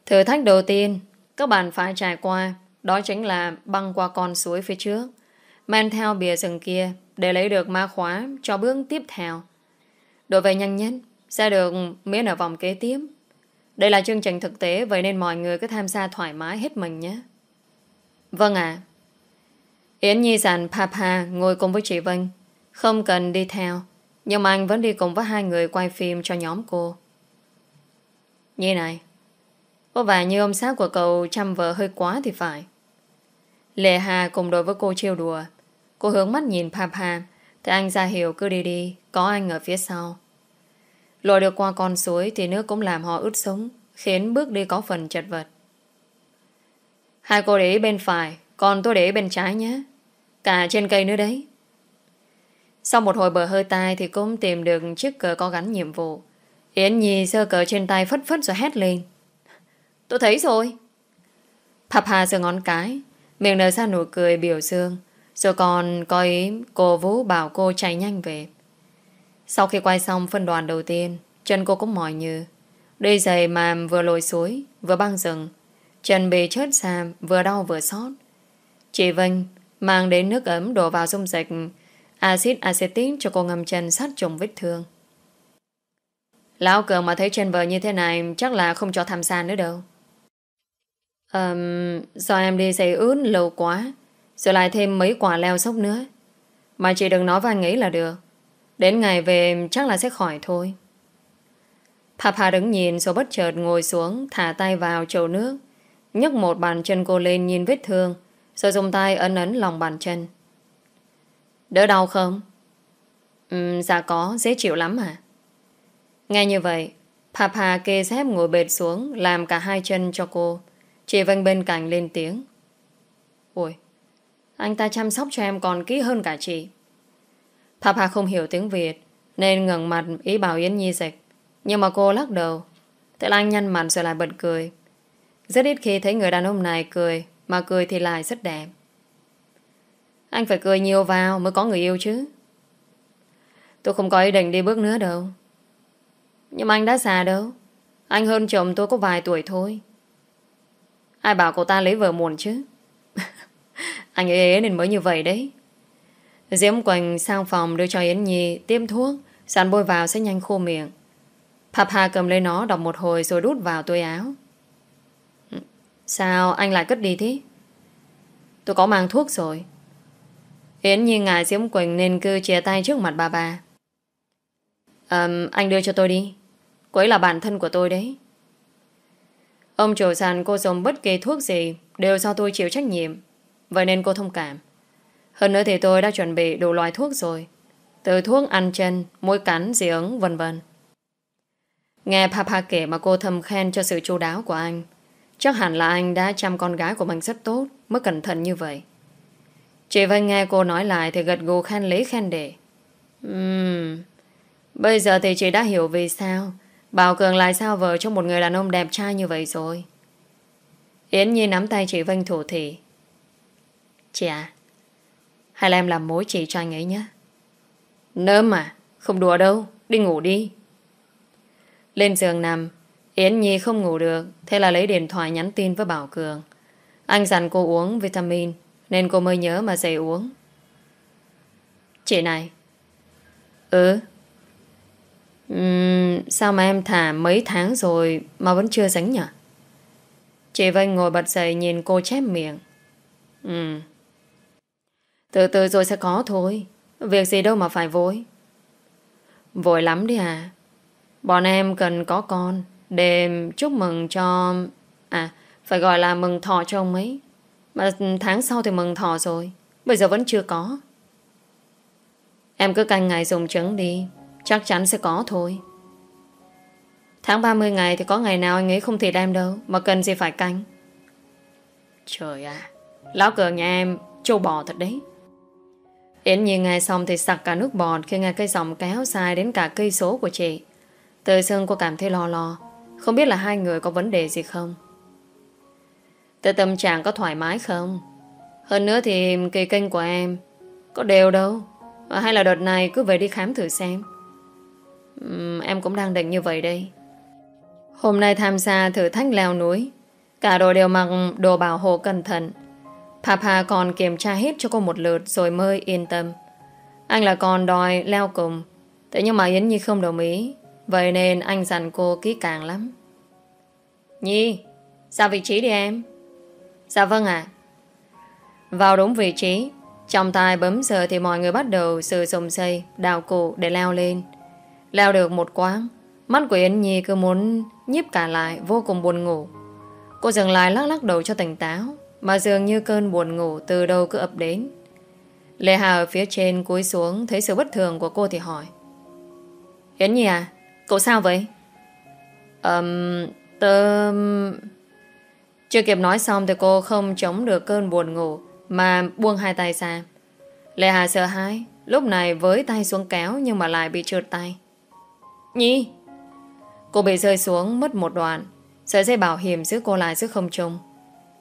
Thử thách đầu tiên, các bạn phải trải qua, đó chính là băng qua con suối phía trước, Mang theo bìa rừng kia để lấy được ma khóa cho bước tiếp theo. Đối với nhanh nhất, sẽ được miễn ở vòng kế tiếp. Đây là chương trình thực tế, vậy nên mọi người cứ tham gia thoải mái hết mình nhé. Vâng ạ. Yến Nhi dặn Papa ngồi cùng với chị Vân. Không cần đi theo, nhưng mà anh vẫn đi cùng với hai người quay phim cho nhóm cô. Nhi này, có vẻ như ông xã của cậu chăm vợ hơi quá thì phải. Lệ Hà cùng đối với cô trêu đùa. Cô hướng mắt nhìn Papa, thì anh ra hiểu cứ đi đi, có anh ở phía sau. Lội được qua con suối thì nước cũng làm họ ướt sống, khiến bước đi có phần chật vật. Hai cô để bên phải, còn tôi để bên trái nhé. Cả trên cây nữa đấy. Sau một hồi bờ hơi tai thì cũng tìm được chiếc cờ có gắn nhiệm vụ. Yến Nhi sơ cờ trên tay phất phất rồi hét lên. Tôi thấy rồi. Papa giơ ngón cái, miệng nở ra nụ cười biểu dương, rồi còn có ý cô Vũ bảo cô chạy nhanh về. Sau khi quay xong phân đoàn đầu tiên, chân cô cũng mỏi như. Đi giày mà vừa lội suối, vừa băng rừng. Chân bị chết xàm, vừa đau vừa xót. Chị Vinh mang đến nước ấm đổ vào dung dịch axit acetic cho cô ngâm chân sát trùng vết thương. Lão Cường mà thấy chân vợ như thế này chắc là không cho tham gia nữa đâu. Um, do em đi giày ướt lâu quá rồi lại thêm mấy quả leo sốc nữa. Mà chị đừng nói với anh ấy là được. Đến ngày về chắc là sẽ khỏi thôi. Papa đứng nhìn rồi bất chợt ngồi xuống thả tay vào chậu nước nhấc một bàn chân cô lên nhìn vết thương rồi dùng tay ấn ấn lòng bàn chân. Đỡ đau không? Ừ, dạ có, dễ chịu lắm à? Nghe như vậy, Papa kê xếp ngồi bệt xuống làm cả hai chân cho cô. Chị Vân bên cạnh lên tiếng. Ôi, anh ta chăm sóc cho em còn kỹ hơn cả chị. Papa không hiểu tiếng Việt, nên ngẩng mặt ý bảo Yến Nhi dịch. Nhưng mà cô lắc đầu. Thế là anh nhăn mặt rồi lại bật cười. Rất ít khi thấy người đàn ông này cười, mà cười thì lại rất đẹp. Anh phải cười nhiều vào mới có người yêu chứ. Tôi không có ý định đi bước nữa đâu. Nhưng mà anh đã già đâu. Anh hơn chồng tôi có vài tuổi thôi. Ai bảo cô ta lấy vợ muộn chứ? Anh ấy ế nên mới như vậy đấy. Diễm Quỳnh sang phòng đưa cho Yến Nhi tiêm thuốc, sàn bôi vào sẽ nhanh khô miệng. Papa cầm lấy nó đọc một hồi rồi đút vào túi áo. Ừ, sao anh lại cất đi thế? Tôi có mang thuốc rồi. Yến Nhi ngại Diễm Quỳnh nên cứ chia tay trước mặt bà bà. Um, anh đưa cho tôi đi. Cô ấy là bạn thân của tôi đấy. Ông chủ sàn cô dùng bất kỳ thuốc gì đều do tôi chịu trách nhiệm. Vậy nên cô thông cảm. Hơn nữa thì tôi đã chuẩn bị đủ loại thuốc rồi. Từ thuốc ăn chân, mũi cắn, dị ứng, vân vân. Nghe Papa kể mà cô thầm khen cho sự chu đáo của anh. Chắc hẳn là anh đã chăm con gái của mình rất tốt mới cẩn thận như vậy. Chị Vân nghe cô nói lại thì gật gù khen lý khen để. Uhm, bây giờ thì chị đã hiểu vì sao Bảo Cường lại sao vợ cho một người đàn ông đẹp trai như vậy rồi. Yến Nhi nắm tay chị Vân thủ thị. Chị à, hay là em làm mối chị cho anh ấy nhé. Nớm mà, không đùa đâu, đi ngủ đi. Lên giường nằm, Yến Nhi không ngủ được, thế là lấy điện thoại nhắn tin với Bảo Cường. Anh dặn cô uống vitamin, nên cô mới nhớ mà dậy uống. Chị này. Ừ. Uhm, sao mà em thả mấy tháng rồi mà vẫn chưa sánh nhỉ? Chị Vân ngồi bật dậy nhìn cô chép miệng. Ừ. Từ từ rồi sẽ có thôi. Việc gì đâu mà phải vội. Vội lắm đi à. Bọn em cần có con để chúc mừng cho... À, phải gọi là mừng thọ cho ông ấy. Mà tháng sau thì mừng thọ rồi. Bây giờ vẫn chưa có Em cứ canh ngày dùng trứng đi Chắc chắn sẽ có thôi Tháng 30 ngày thì có ngày nào anh ấy không thịt em đâu Mà cần gì phải canh Trời ạ Lão cường nhà em trâu bò thật đấy Yến Nhi nghe xong thì sặc cả nước bọt Khi nghe cây giọng kéo dài đến cả cây số của chị. Từ sương cô cảm thấy lo lo Không biết là hai người có vấn đề gì không. Từ tâm trạng có thoải mái không? Hơn nữa thì kỳ kênh của em Có đều đâu Hay là đợt này cứ về đi khám thử xem. Uhm, Em cũng đang định như vậy đây. Hôm nay tham gia thử thách leo núi Cả đội đều mặc đồ bảo hộ cẩn thận Papa còn kiểm tra hết cho cô một lượt Rồi mới yên tâm. Anh là con đòi leo cùng Thế nhưng mà Yến Nhi không đồng ý. Vậy nên anh dặn cô kỹ càng lắm. Nhi ra vị trí đi em. Dạ vâng ạ. Vào đúng vị trí Trong tay bấm giờ thì mọi người bắt đầu Sử dụng dây, đào cụ để leo lên. Leo được một quãng Mắt của Yến Nhi cứ muốn nhíp cả lại Vô cùng buồn ngủ. Cô dừng lại lắc lắc đầu cho tỉnh táo. Mà dường như cơn buồn ngủ từ đâu cứ ập đến. Lê Hà ở phía trên cúi xuống Thấy sự bất thường của cô thì hỏi. Yến Nhi à Cậu sao vậy? Um, Tớ Chưa kịp nói xong thì cô không chống được cơn buồn ngủ Mà buông hai tay ra. Lê Hà sợ hãi Lúc này với tay xuống kéo Nhưng mà lại bị trượt tay. Nhi! Cô bị rơi xuống mất một đoạn Sợi dây bảo hiểm giữ cô lại giữa không trung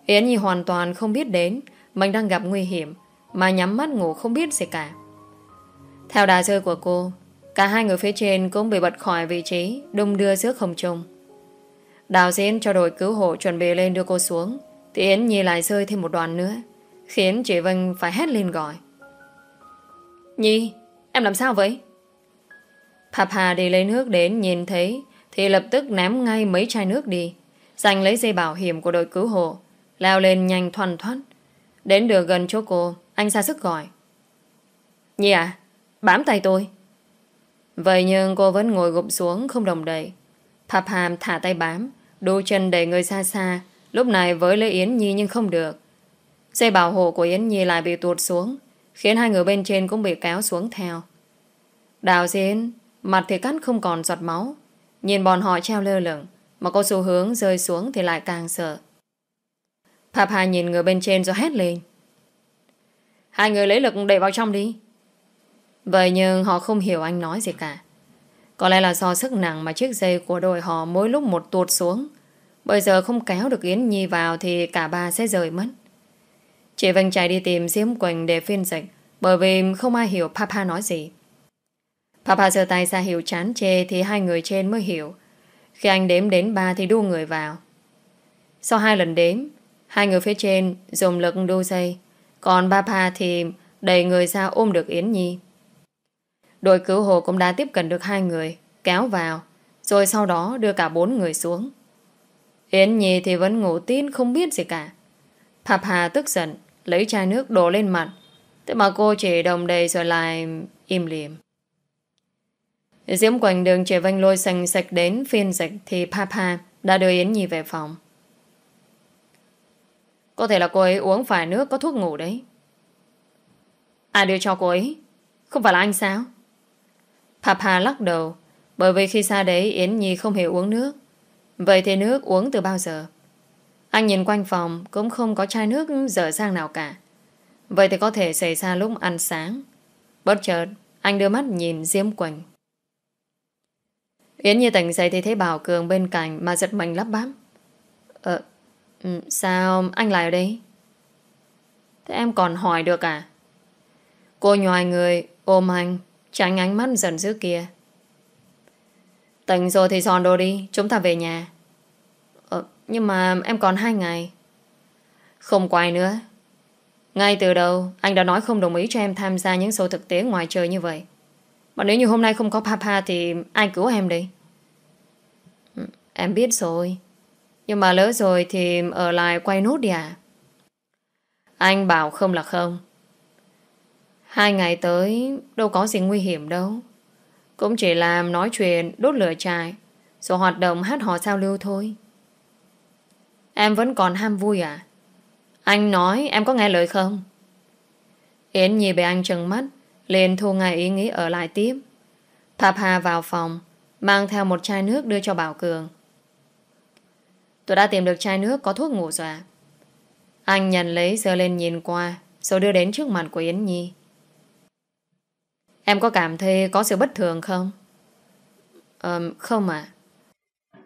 Yến Nhi hoàn toàn không biết đến, Mình đang gặp nguy hiểm, Mà nhắm mắt ngủ không biết gì cả. Theo đà rơi của cô, Cả hai người phía trên cũng bị bật khỏi vị trí, Đung đưa giữa không trung. Đào diễn cho đội cứu hộ chuẩn bị lên đưa cô xuống, Thì Yến Nhi lại rơi thêm một đoạn nữa, Khiến chị Vân phải hét lên gọi. Nhi, Em làm sao vậy? Papa đi lấy nước đến nhìn thấy, Thì lập tức ném ngay mấy chai nước đi, Giành lấy dây bảo hiểm của đội cứu hộ Leo lên nhanh thoăn thoát Đến được gần chỗ cô, Anh ra sức gọi. Nhi à Bám tay tôi. Vậy nhưng cô vẫn ngồi gục xuống, không đồng đậy. Papam thả tay bám, Đu chân đẩy người xa xa. Lúc này với lấy Yến Nhi nhưng không được. Dây bảo hộ của Yến Nhi lại bị tuột xuống, Khiến hai người bên trên cũng bị kéo xuống theo. Đào diễn, Mặt thì cắt không còn giọt máu. Nhìn bọn họ treo lơ lửng, Mà có xu hướng rơi xuống thì lại càng sợ. Papa nhìn người bên trên rồi hét lên. Hai người lấy lực đẩy vào trong đi. Vậy nhưng họ không hiểu anh nói gì cả. Có lẽ là do sức nặng Mà chiếc dây của đội họ mỗi lúc một tuột xuống. Bây giờ không kéo được Yến Nhi vào Thì cả ba sẽ rời mất. Chị Vân chạy đi tìm Diễm Quỳnh để phiên dịch, Bởi vì không ai hiểu Papa nói gì. Papa giơ tay ra hiểu chán chê Thì hai người trên mới hiểu. Khi anh đếm đến ba thì đu người vào. Sau hai lần đếm Hai người phía trên dùng lực đu dây. Còn Papa thì đẩy người ra ôm được Yến Nhi. Đội cứu hộ cũng đã tiếp cận được hai người, Kéo vào, Rồi sau đó đưa cả bốn người xuống. Yến Nhi thì vẫn ngủ tin không biết gì cả. Papa tức giận, Lấy chai nước đổ lên mặt. Thế mà cô chỉ đồng đầy rồi lại im liềm Diễm quanh đường trẻ vanh lôi xanh sạch đến phiên dịch thì Papa đã đưa Yến Nhi về phòng. Có thể là cô ấy uống phải nước có thuốc ngủ đấy. Ai đưa cho cô ấy? Không phải là anh sao? Papa lắc đầu bởi vì khi xa đấy Yến Nhi không hề uống nước. Vậy thì nước uống từ bao giờ? Anh nhìn quanh phòng cũng không có chai nước dở sang nào cả. Vậy thì có thể xảy ra lúc ăn sáng. Bất chợt, anh đưa mắt nhìn Diễm Quỳnh. Yến Nhi tỉnh dậy thì thấy Bảo Cường bên cạnh mà giật mình lắp bắp. Ờ, ừ, sao anh lại ở đây? Thế em còn hỏi được à? Cô nhòi người ôm anh tránh ánh mắt dần dữ kia. Tỉnh rồi thì dọn đồ đi, chúng ta về nhà. Ờ, nhưng mà em còn hai ngày. Không quay nữa. Ngay từ đầu, anh đã nói không đồng ý cho em tham gia những show thực tế ngoài trời như vậy. Mà nếu như hôm nay không có Papa thì ai cứu em đi? Ừ, em biết rồi. Nhưng mà lỡ rồi thì ở lại quay nốt đi à? Anh bảo không là không. Hai ngày tới đâu có gì nguy hiểm đâu. Cũng chỉ làm nói chuyện, đốt lửa trại, rồi hoạt động hát hò giao lưu thôi. Em vẫn còn ham vui à? Anh nói em có nghe lời không? Yến nhìn bị anh trừng mắt liền thu ngay ý nghĩ ở lại tiếp Papa vào phòng Mang theo một chai nước đưa cho Bảo Cường Tôi đã tìm được chai nước có thuốc ngủ rồi Anh nhận lấy giơ lên nhìn qua Rồi đưa đến trước mặt của Yến Nhi. Em có cảm thấy có sự bất thường không? Um, không ạ.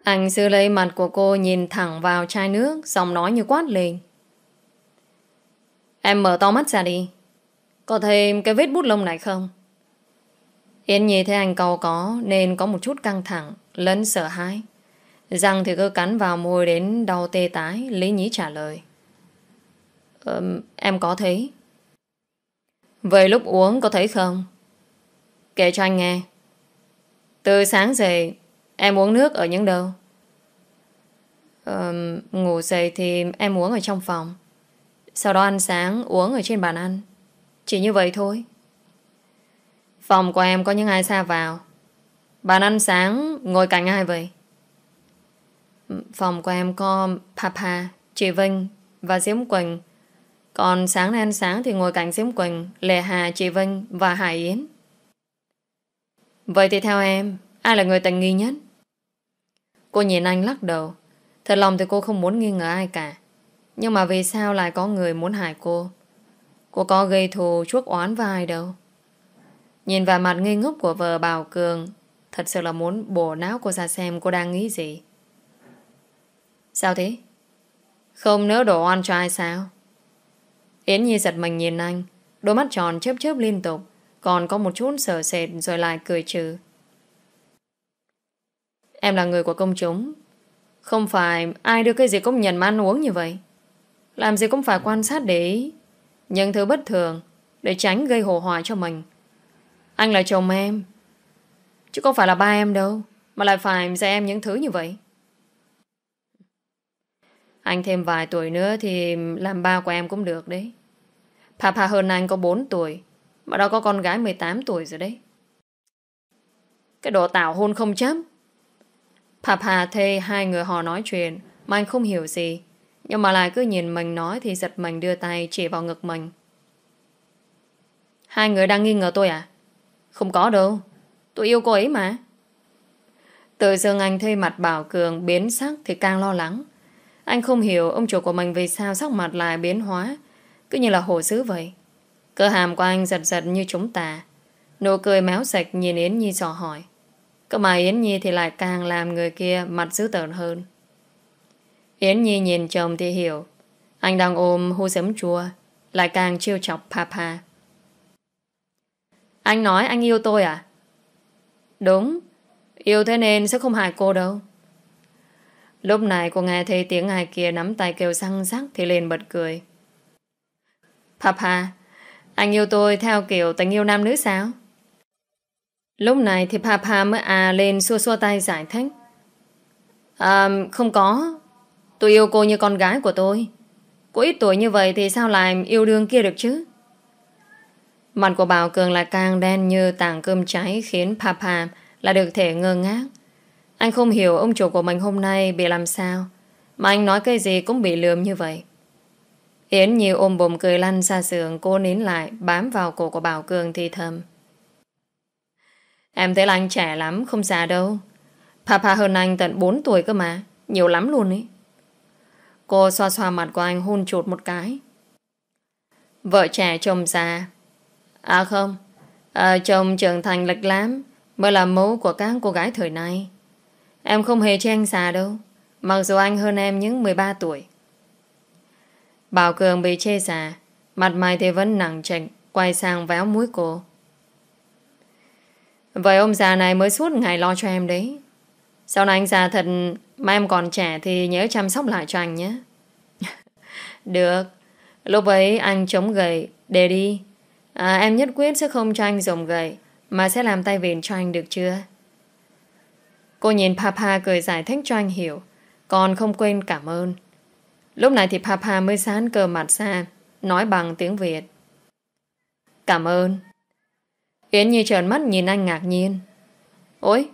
Anh sư lấy mặt của cô nhìn thẳng vào chai nước Giọng nói như quát lên. Em mở to mắt ra đi. Có thấy cái vết bút lông này không? Yến Nhi thấy anh cầu có Nên có một chút căng thẳng Lẫn sợ hãi. Răng thì cứ cắn vào môi đến đau tê tái Lý nhí trả lời. Um, Em có thấy. Vậy lúc uống có thấy không? Kể cho anh nghe. Từ sáng dậy Em uống nước ở những đâu? Um, ngủ dậy thì em uống ở trong phòng. Sau đó ăn sáng uống ở trên bàn ăn. Chỉ như vậy thôi. Phòng của em có những ai xa vào? Bàn ăn sáng ngồi cạnh ai vậy? Phòng của em có Papa, chị Vinh và Diễm Quỳnh. Còn sáng nay ăn sáng thì ngồi cạnh Diễm Quỳnh, Lệ Hà, chị Vinh và Hải Yến. Vậy thì theo em, ai là người tình nghi nhất? Cô nhìn anh lắc đầu. Thật lòng thì cô không muốn nghi ngờ ai cả. Nhưng mà vì sao lại có người muốn hại cô? Cô có gây thù chuốc oán với ai đâu. Nhìn vào mặt ngây ngốc của vợ Bảo Cường Thật sự là muốn bổ não cô ra xem cô đang nghĩ gì Sao thế? Không nỡ đổ oan cho ai sao? Yến Nhi giật mình nhìn anh, Đôi mắt tròn chớp chớp liên tục, Còn có một chút sợ sệt rồi lại cười trừ Em là người của công chúng, Không phải ai đưa cái gì cũng nhận mà ăn uống như vậy Làm gì cũng phải quan sát để ý, Những thứ bất thường Để tránh gây hồ hòa cho mình Anh là chồng em, Chứ không phải là ba em đâu, Mà lại phải dạy em những thứ như vậy anh thêm vài tuổi nữa Thì làm ba của em cũng được đấy. Papa hơn anh có 4 tuổi, Mà đó có con gái 18 tuổi rồi đấy. Cái đồ tảo hôn không chấp Papa thê hai người họ nói chuyện, Mà anh không hiểu gì. Nhưng mà lại cứ nhìn mình nói Thì giật mình đưa tay chỉ vào ngực mình. Hai người đang nghi ngờ tôi à? Không có đâu. Tôi yêu cô ấy mà. Tự dưng anh thấy mặt Bảo Cường biến sắc Thì càng lo lắng. Anh không hiểu ông chủ của mình vì sao sắc mặt lại biến hóa. Cứ như là hồ sứ vậy. Cơ hàm của anh giật giật như chúng ta. Nụ cười méo sạch nhìn Yến Nhi dò hỏi. Cơ mà Yến Nhi thì lại càng làm người kia mặt dữ tợn hơn. Yến Nhi nhìn chồng thì hiểu. Anh đang ôm hú sấm chua, Lại càng chiêu chọc Papa Anh nói anh yêu tôi à? Đúng. Yêu thế nên sẽ không hại cô đâu. Lúc này cô nghe thấy tiếng ai kia nắm tay kêu răng rắc thì lên bật cười. Papa, anh yêu tôi theo kiểu tình yêu nam nữ sao? Lúc này thì Papa mới à lên xua xua tay giải thích. À, không có. Tôi yêu cô như con gái của tôi. Cô ít tuổi như vậy thì sao lại yêu đương kia được chứ? Mặt của Bảo Cường lại càng đen như tảng cơm cháy khiến Papa là được thể ngơ ngác. Anh không hiểu ông chủ của mình hôm nay bị làm sao mà anh nói cái gì cũng bị lườm như vậy. Yến Nhi ôm bụng cười lăn ra giường cô nín lại bám vào cổ của Bảo Cường thì thầm. Em thấy là anh trẻ lắm, không già đâu. Papa hơn anh tận 4 tuổi cơ mà, nhiều lắm luôn ấy. Cô xoa xoa mặt của anh hôn chuột một cái. Vợ trẻ chồng già. À không, à, chồng trưởng thành lệch lắm mới là mẫu của các cô gái thời nay. Em không hề chê anh già đâu, mặc dù anh hơn em những 13 tuổi. Bảo Cường bị chê già, mặt mày thì vẫn nặng trịch, quay sang véo mũi cô. Vậy ông già này mới suốt ngày lo cho em đấy. Sau này anh già thật mà em còn trẻ thì nhớ chăm sóc lại cho anh nhé. Được. Lúc ấy anh chống gầy để đi. À, em nhất quyết sẽ không cho anh dùng gầy mà sẽ làm tay vịn cho anh được chưa? Cô nhìn Papa cười giải thích cho anh hiểu. Còn không quên cảm ơn. Lúc này thì Papa mới sán cờ mặt ra, Nói bằng tiếng Việt. Cảm ơn. Yến Nhi trợn mắt nhìn anh ngạc nhiên. Ôi,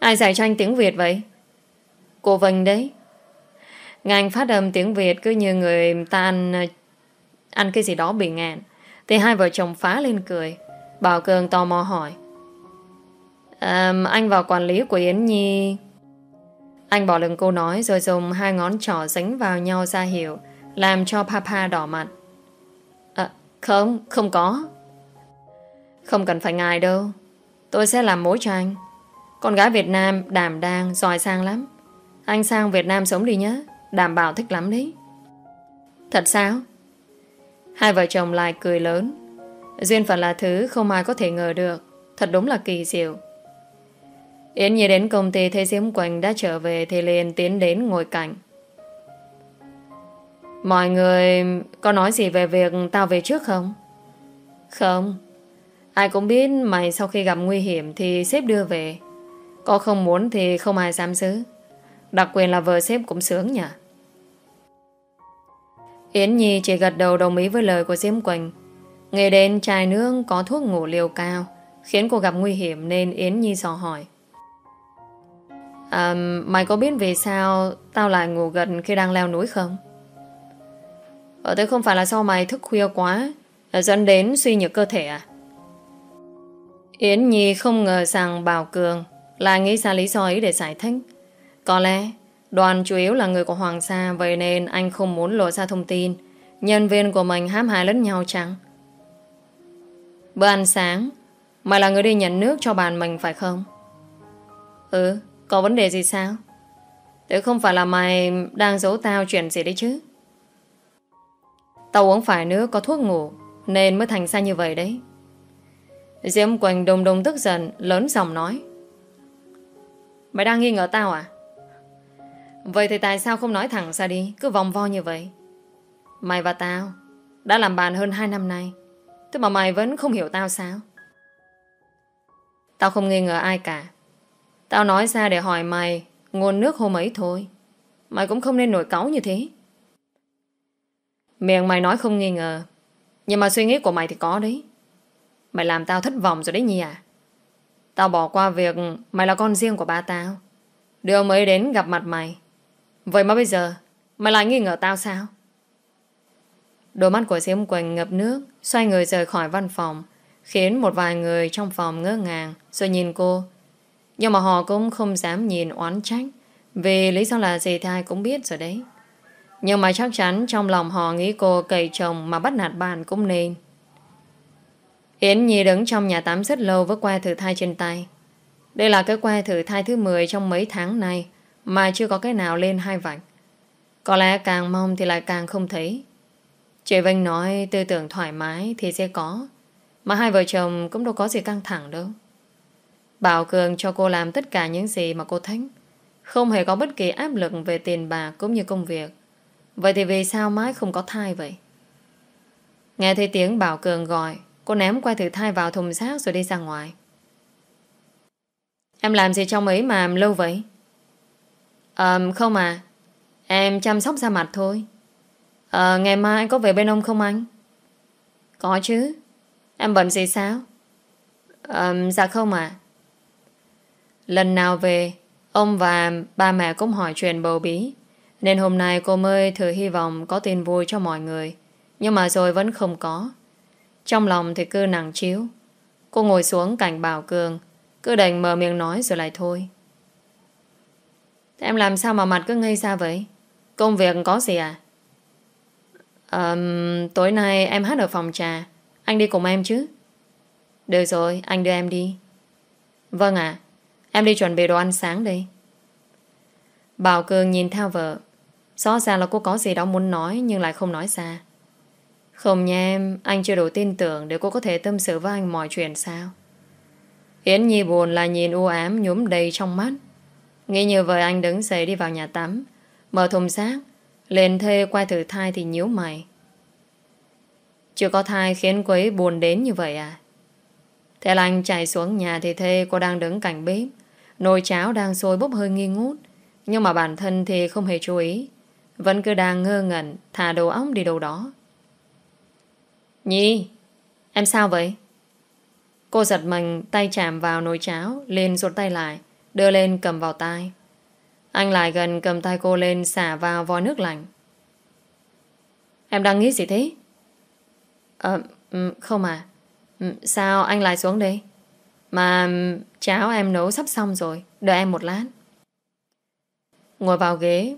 Ai dạy cho anh tiếng Việt vậy? Cô Vinh đấy. Ngành phát âm tiếng Việt cứ như người ta ăn Ăn cái gì đó bị ngạn Thì hai vợ chồng phá lên cười. Bảo Cường tò mò hỏi um, Anh vào quản lý của Yến Nhi. Anh bỏ lưng cô nói Rồi dùng hai ngón trỏ dính vào nhau ra hiệu Làm cho Papa đỏ mặt. À, Không, không có. Không cần phải ngài đâu. Tôi sẽ làm mối cho anh. Con gái Việt Nam đảm đang giỏi sang lắm. Anh sang Việt Nam sống đi nhé. Đảm bảo thích lắm đấy. Thật sao? Hai vợ chồng lại cười lớn. Duyên phận là thứ không ai có thể ngờ được. Thật đúng là kỳ diệu. Yến Nhi đến công ty thấy Diễm Quỳnh đã trở về Thì liền tiến đến ngồi cạnh. Mọi người, có nói gì về việc tao về trước không? Không. Ai cũng biết mày sau khi gặp nguy hiểm Thì sếp đưa về. Có không muốn thì không ai dám giữ. Đặc quyền là vợ sếp cũng sướng nhỉ? Yến Nhi chỉ gật đầu đồng ý với lời của Diễm Quỳnh. Nghe đến chai nước có thuốc ngủ liều cao Khiến cô gặp nguy hiểm Nên Yến Nhi dò hỏi à, Mày có biết vì sao Tao lại ngủ gần khi đang leo núi không? Ờ, Ở đây không phải là do mày thức khuya quá ờ, Dẫn đến suy nhược cơ thể à? Yến Nhi không ngờ rằng Bảo Cường Là nghĩ ra lý do ấy để giải thích. Có lẽ Đoàn chủ yếu là người của Hoàng Sa Vậy nên anh không muốn lộ ra thông tin. Nhân viên của mình hãm hại lẫn nhau chẳng Bữa ăn sáng Mày là người đi nhận nước cho bàn mình phải không? Ừ. Có vấn đề gì sao? Thế không phải là mày đang giấu tao chuyện gì đấy chứ. Tao uống phải nước, có thuốc ngủ, Nên mới thành ra như vậy đấy. Diễm Quỳnh đồng đồng tức giận, Lớn giọng nói. Mày đang nghi ngờ tao à? Vậy thì tại sao không nói thẳng ra đi, Cứ vòng vo như vậy? Mày và tao, Đã làm bạn hơn 2 năm nay, Thế mà mày vẫn không hiểu tao sao? Tao không nghi ngờ ai cả. Tao nói ra để hỏi mày, Nguồn nước hôm ấy thôi. Mày cũng không nên nổi cáu như thế. Miệng mày nói không nghi ngờ, Nhưng mà suy nghĩ của mày thì có đấy. Mày làm tao thất vọng rồi đấy Nhi à. Tao bỏ qua việc Mày là con riêng của ba tao. Đưa ông ấy đến gặp mặt mày. Vậy mà bây giờ, Mày lại nghi ngờ tao sao? Đôi mắt của Diễm Quỳnh ngập nước, Xoay người rời khỏi văn phòng, Khiến một vài người trong phòng ngỡ ngàng, Rồi nhìn cô nhưng mà họ cũng không dám nhìn oán trách, Vì lý do là gì thì ai cũng biết rồi đấy Nhưng mà chắc chắn Trong lòng họ nghĩ cô cậy chồng Mà bắt nạt bạn cũng nên Yến Nhi đứng trong nhà tắm rất lâu Với que thử thai trên tay Đây là cái que thử thai thứ 10 trong mấy tháng này, Mà chưa có cái nào lên hai vạch Có lẽ càng mong thì lại càng không thấy Chị Vinh nói tư tưởng thoải mái thì sẽ có. Mà hai vợ chồng cũng đâu có gì căng thẳng đâu. Bảo Cường cho cô làm tất cả những gì mà cô thích. Không hề có bất kỳ áp lực về tiền bạc cũng như công việc. Vậy thì vì sao mãi không có thai vậy? Nghe thấy tiếng Bảo Cường gọi, cô ném quay thử thai vào thùng rác rồi đi ra ngoài. Em làm gì trong ấy mà lâu vậy? Ờ, không à. Em chăm sóc da mặt thôi. Ờ, ngày mai anh có về bên ông không anh? Có chứ. Em bận gì sao? Ờ, dạ không à. Lần nào về, ông và ba mẹ cũng hỏi chuyện bầu bí. Nên hôm nay cô mới thử hy vọng có tin vui cho mọi người. Nhưng mà rồi vẫn không có. Trong lòng thì cứ nặng chiếu. Cô ngồi xuống cạnh Bảo Cường. Cứ đành mở miệng nói rồi lại thôi. Em làm sao mà mặt cứ ngây ra vậy? Công việc có gì à? um, Tối nay em hát ở phòng trà Anh đi cùng em chứ Được rồi anh đưa em đi Vâng ạ Em đi chuẩn bị đồ ăn sáng đây Bảo Cường nhìn theo vợ. Rõ ràng là cô có gì đó muốn nói, Nhưng lại không nói ra. Không nha em, Anh chưa đủ tin tưởng để cô có thể tâm sự với anh mọi chuyện sao? Yến Nhi buồn là nhìn u ám nhúm đầy trong mắt. Nghĩ như vậy anh đứng dậy đi vào nhà tắm, Mở thùng rác, lên thê quay thử thai thì nhíu mày. Chưa có thai khiến cô ấy buồn đến như vậy à? Thế là anh chạy xuống nhà thì thê cô đang đứng cạnh bếp. Nồi cháo đang sôi bốc hơi nghi ngút. Nhưng mà bản thân thì không hề chú ý. Vẫn cứ đang ngơ ngẩn Thả đồ óc đi đâu đó. Nhi Em sao vậy? Cô giật mình tay chạm vào nồi cháo liền ruột tay lại Đưa lên cầm vào tay anh lại gần cầm tay cô lên xả vào vòi nước lạnh. Em đang nghĩ gì thế? À, Không à. Ừ, sao anh lại xuống đây? Mà cháo em nấu sắp xong rồi Đợi em một lát. Ngồi vào ghế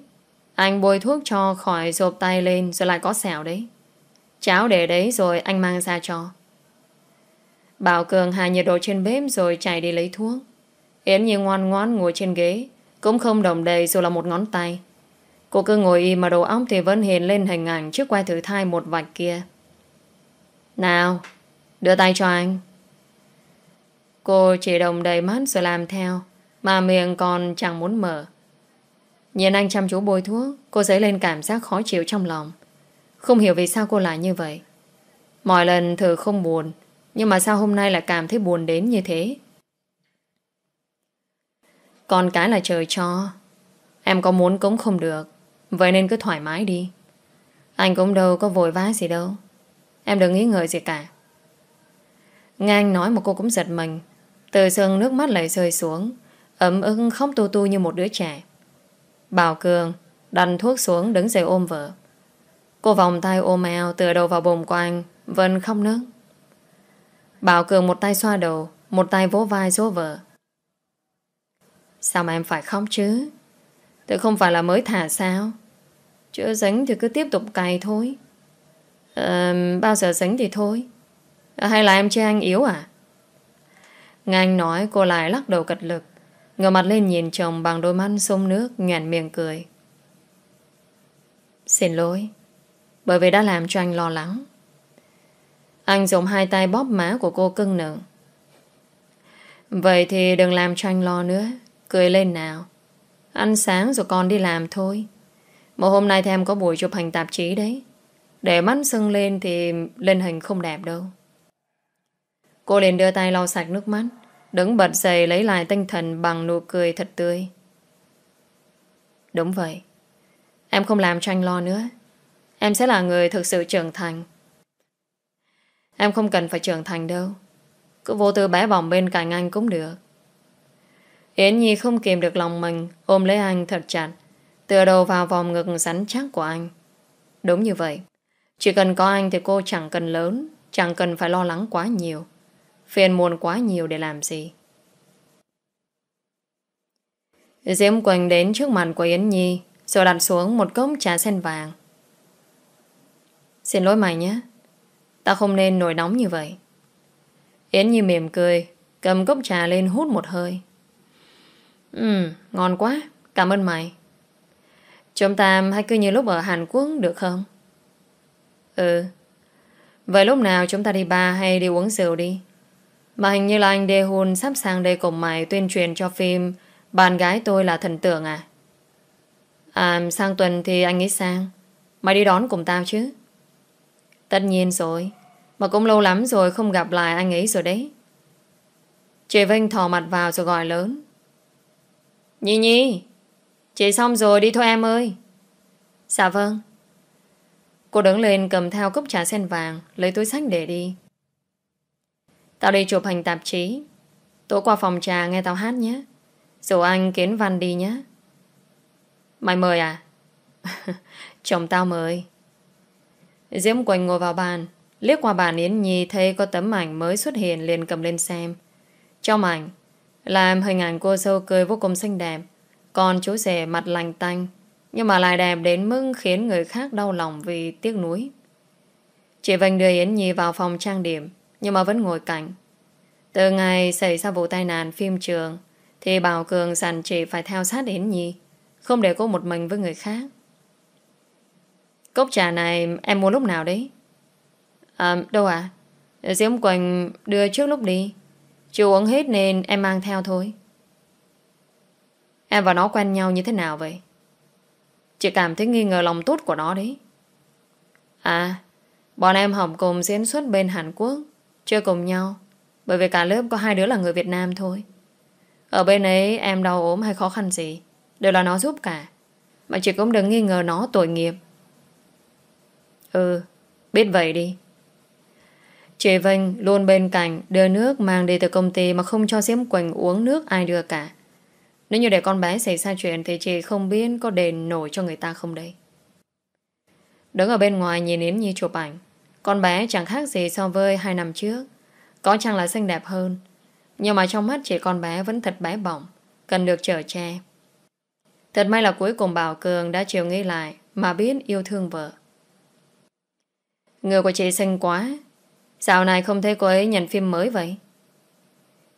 Anh bôi thuốc cho khỏi rộp tay lên Rồi lại có xẻo đấy. Cháo để đấy rồi anh mang ra cho. Bảo Cường hạ nhiệt độ trên bếp Rồi chạy đi lấy thuốc. Yến như ngoan ngoan ngồi trên ghế Cũng không đồng đầy dù là một ngón tay. Cô cứ ngồi im mà đầu óc thì vẫn hiện lên hình ảnh trước quay thử thai một vạch kia. Nào, đưa tay cho anh. Cô chỉ đồng đầy mắt rồi làm theo, mà miệng còn chẳng muốn mở. Nhìn anh chăm chú bôi thuốc, cô dấy lên cảm giác khó chịu trong lòng. Không hiểu vì sao cô lại như vậy. Mọi lần thử không buồn, nhưng mà sao hôm nay lại cảm thấy buồn đến như thế? con cái là trời cho. Em có muốn cũng không được. Vậy nên cứ thoải mái đi Anh cũng đâu có vội vã gì đâu Em đừng nghĩ ngợi gì cả Nghe anh nói mà cô cũng giật mình từ sương nước mắt lại rơi xuống Ấm ưng khóc tu tu như một đứa trẻ. Bảo Cường Đặt thuốc xuống đứng dậy ôm vợ. Cô vòng tay ôm eo Tựa đầu vào bồn của anh Vẫn không nước. Bảo Cường một tay xoa đầu Một tay vỗ vai dỗ vợ. Sao mà em phải khóc chứ? Tôi không phải là mới thả sao? Chưa dính thì cứ tiếp tục cày thôi. À, Bao giờ dính thì thôi. À, Hay là em chê anh yếu à? Nghe anh nói, cô lại lắc đầu cật lực. Ngửa mặt lên nhìn chồng bằng đôi mắt sông nước Nhàn miệng cười. Xin lỗi, Bởi vì đã làm cho anh lo lắng. Anh dùng hai tay bóp má của cô cưng nựng. Vậy thì đừng làm cho anh lo nữa. Cười lên nào. Ăn sáng rồi con đi làm thôi. Một hôm nay thêm có buổi chụp hình tạp chí đấy. Để mắt sưng lên thì lên hình không đẹp đâu. Cô liền đưa tay lau sạch nước mắt, Đứng bật dậy lấy lại tinh thần bằng nụ cười thật tươi. Đúng vậy, Em không làm cho anh lo nữa. Em sẽ là người thực sự trưởng thành. Em không cần phải trưởng thành đâu. Cứ vô tư bé vòng bên cạnh anh cũng được. Yến Nhi không kìm được lòng mình, Ôm lấy anh thật chặt, Tựa đầu vào vòng ngực rắn chắc của anh. Đúng như vậy, Chỉ cần có anh thì cô chẳng cần lớn, Chẳng cần phải lo lắng quá nhiều. Phiền muộn quá nhiều để làm gì Diễm Quỳnh đến trước mặt của Yến Nhi Rồi đặt xuống một cốc trà sen vàng Xin lỗi mày nhé Ta không nên nổi nóng như vậy Yến Nhi mỉm cười Cầm cốc trà lên hút một hơi Ừ, ngon quá Cảm ơn mày Chúng ta hãy cứ như lúc ở Hàn Quốc được không? Ừ. Vậy lúc nào chúng ta đi bar hay đi uống rượu đi? Mà hình như là anh Đê hôn sắp sang đây cùng mày tuyên truyền cho phim Bạn gái tôi là thần tượng à? À, sang tuần thì anh ấy sang. Mày đi đón cùng tao chứ? Tất nhiên rồi. Mà cũng lâu lắm rồi không gặp lại anh ấy rồi đấy. Chị Vinh thò mặt vào rồi gọi lớn. Nhi Nhi, Chị xong rồi đi thôi em ơi Dạ vâng Cô đứng lên cầm theo cốc trà sen vàng Lấy túi sách để đi Tao đi chụp hình tạp chí. Tối qua phòng trà nghe tao hát nhé. Rồi anh kiến văn đi nhé. Mày mời à? Chồng tao mời. Diễm Quỳnh ngồi vào bàn. Liếc qua bàn Yến Nhi thấy có tấm ảnh mới xuất hiện liền cầm lên xem. Trong ảnh Là hình ảnh cô dâu cười vô cùng xinh đẹp. Còn chú rể mặt lành tanh, Nhưng mà lại đẹp đến mức khiến người khác đau lòng vì tiếc nuối. Chị Vành đưa Yến Nhi vào phòng trang điểm. Nhưng mà vẫn ngồi cạnh Từ ngày xảy ra vụ tai nạn phim trường Thì Bảo Cường dặn chị phải theo sát đến Nhi Không để cô một mình với người khác Cốc trà này em mua lúc nào đấy? À, đâu ạ? À? Diễm Quỳnh đưa trước lúc đi Chú uống hết nên em mang theo thôi Em và nó quen nhau như thế nào vậy? Chị cảm thấy nghi ngờ lòng tốt của nó đấy. À, bọn em học cùng diễn xuất bên Hàn Quốc, chơi cùng nhau, bởi vì cả lớp có hai đứa là người Việt Nam thôi. Ở bên ấy em đau ốm hay khó khăn gì, đều là nó giúp cả. Mà chị cũng đừng nghi ngờ nó tội nghiệp. Ừ, biết vậy đi. Chị Vinh luôn bên cạnh đưa nước mang đi từ công ty mà không cho Diễm Quỳnh uống nước ai đưa cả. Nếu như để con bé xảy ra chuyện Thì chị không biết có đền nổi cho người ta không đây Đứng ở bên ngoài nhìn Yến Nhi chụp ảnh con bé chẳng khác gì so với hai năm trước. Có chăng là xinh đẹp hơn? Nhưng mà trong mắt chị con bé vẫn thật bé bỏng, Cần được chở che. Thật may là cuối cùng Bảo Cường đã chiều nghĩ lại Mà biết yêu thương vợ. Người của chị xinh quá. Dạo này không thấy cô ấy nhận phim mới vậy?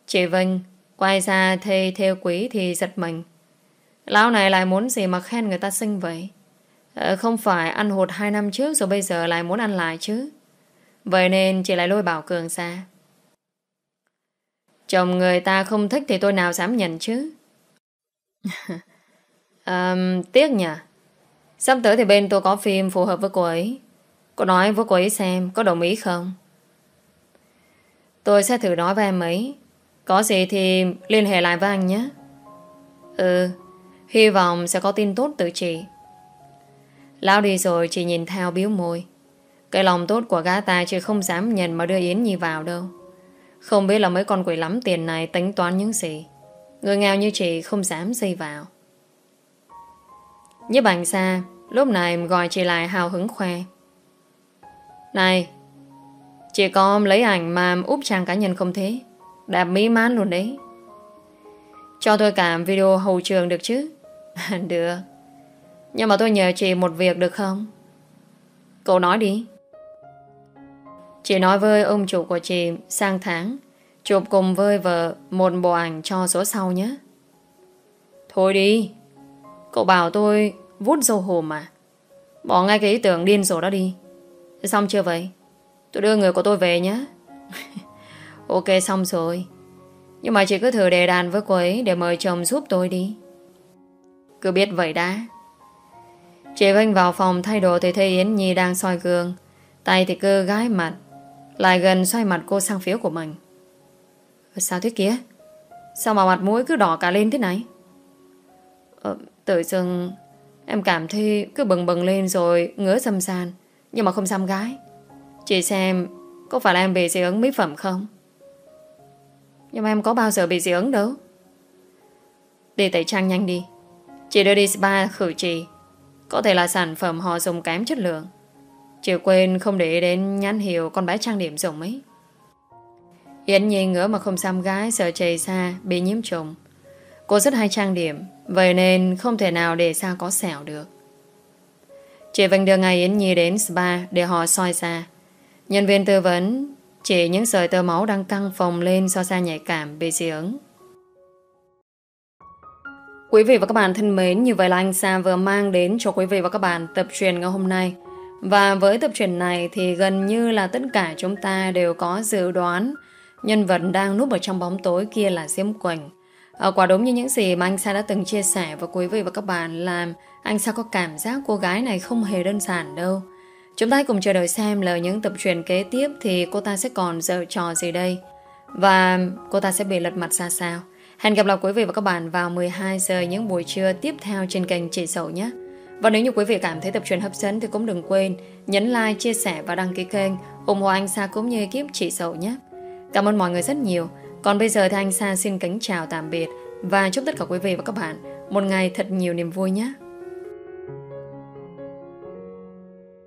Chị Vinh, Quay ra thê theo quý thì giật mình. Lão này lại muốn gì mà khen người ta xinh vậy? Không phải ăn hụt hai năm trước Rồi bây giờ lại muốn ăn lại chứ. Vậy nên chị lại lôi Bảo Cường ra. Chồng người ta không thích Thì tôi nào dám nhận chứ. Um, Tiếc nhỉ. Sắp tới thì bên tôi có phim phù hợp với cô ấy. Cô nói với cô ấy xem Có đồng ý không? Tôi sẽ thử nói với em ấy. Có gì thì liên hệ lại với anh nhé. Ừ Hy vọng sẽ có tin tốt từ chị Lão đi rồi chỉ nhìn theo biếu môi. Cái lòng tốt của gã ta Chị không dám nhận mà đưa Yến Nhi vào đâu. Không biết là mấy con quỷ lắm tiền này Tính toán những gì. Người nghèo như chị không dám dây vào. Như bành xa, Lúc này gọi chị lại hào hứng khoe. Này, Chị có lấy ảnh mà úp trang cá nhân không thế? Đẹp mỹ mãn luôn đấy. Cho tôi cảm video hậu trường được chứ? Được. Nhưng mà tôi nhờ chị một việc được không? Cậu nói đi. Chị nói với ông chủ của chị Sang tháng, Chụp cùng với vợ Một bộ ảnh cho số sau nhé. Thôi đi. Cậu bảo tôi vút dâu hồ mà. Bỏ ngay cái ý tưởng điên rồ đó đi. Xong chưa vậy? Tôi đưa người của tôi về nhé. Ok, xong rồi. Nhưng mà chị cứ thử đề đàn với cô ấy Để mời chồng giúp tôi đi. Cứ biết vậy đã. Chị Vinh vào phòng thay đồ Thì thấy Yến Nhi đang soi gương. Tay thì cứ gái mặt Lại gần xoay mặt cô sang phía của mình. Ờ, sao thế kia Sao mà mặt mũi cứ đỏ cả lên thế này? Ờ, Tự dưng Em cảm thấy cứ bừng bừng lên rồi Ngứa xâm sàn. Nhưng mà không xăm gái. Chị xem Có phải là em bị dị ứng mỹ phẩm không? Nhưng mà em có bao giờ bị dị ứng đâu. Đi tẩy trang nhanh đi. Chị đưa đi spa khử trì. Có thể là sản phẩm họ dùng kém chất lượng. Chị quên không để đến nhãn hiệu con bé trang điểm dùng ấy. Yến Nhi ngỡ mà không xăm gái, Sợ chảy xa, bị nhiễm trùng. Cô rất hay trang điểm, Vậy nên không thể nào để xa có sẹo được. Chị Vinh đưa ngày Yến Nhi đến spa Để họ soi xa. Nhân viên tư vấn chỉ những sợi tơ máu đang căng phồng lên do da nhạy cảm bị dị ứng. Quý vị và các bạn thân mến, như vậy là anh Sa vừa mang đến cho quý vị và các bạn tập truyền ngày hôm nay. Và với tập truyền này thì gần như là tất cả chúng ta đều có dự đoán nhân vật đang núp ở trong bóng tối kia là Diễm Quỳnh. À, quả đúng như những gì mà anh Sa đã từng chia sẻ với quý vị và các bạn làm anh Sa có cảm giác cô gái này không hề đơn giản đâu. Chúng ta hãy cùng chờ đợi xem là những tập truyền kế tiếp thì cô ta sẽ còn dở trò gì đây. Và cô ta sẽ bị lật mặt ra sao. Hẹn gặp lại quý vị và các bạn vào 12 giờ những buổi trưa tiếp theo trên kênh Chị Sầu nhé. Và nếu như quý vị cảm thấy tập truyền hấp dẫn thì cũng đừng quên nhấn like, chia sẻ và đăng ký kênh ủng hộ anh Sa cũng như ekip Chị Sầu nhé. Cảm ơn mọi người rất nhiều. Còn bây giờ thì anh Sa xin kính chào tạm biệt và chúc tất cả quý vị và các bạn một ngày thật nhiều niềm vui nhé.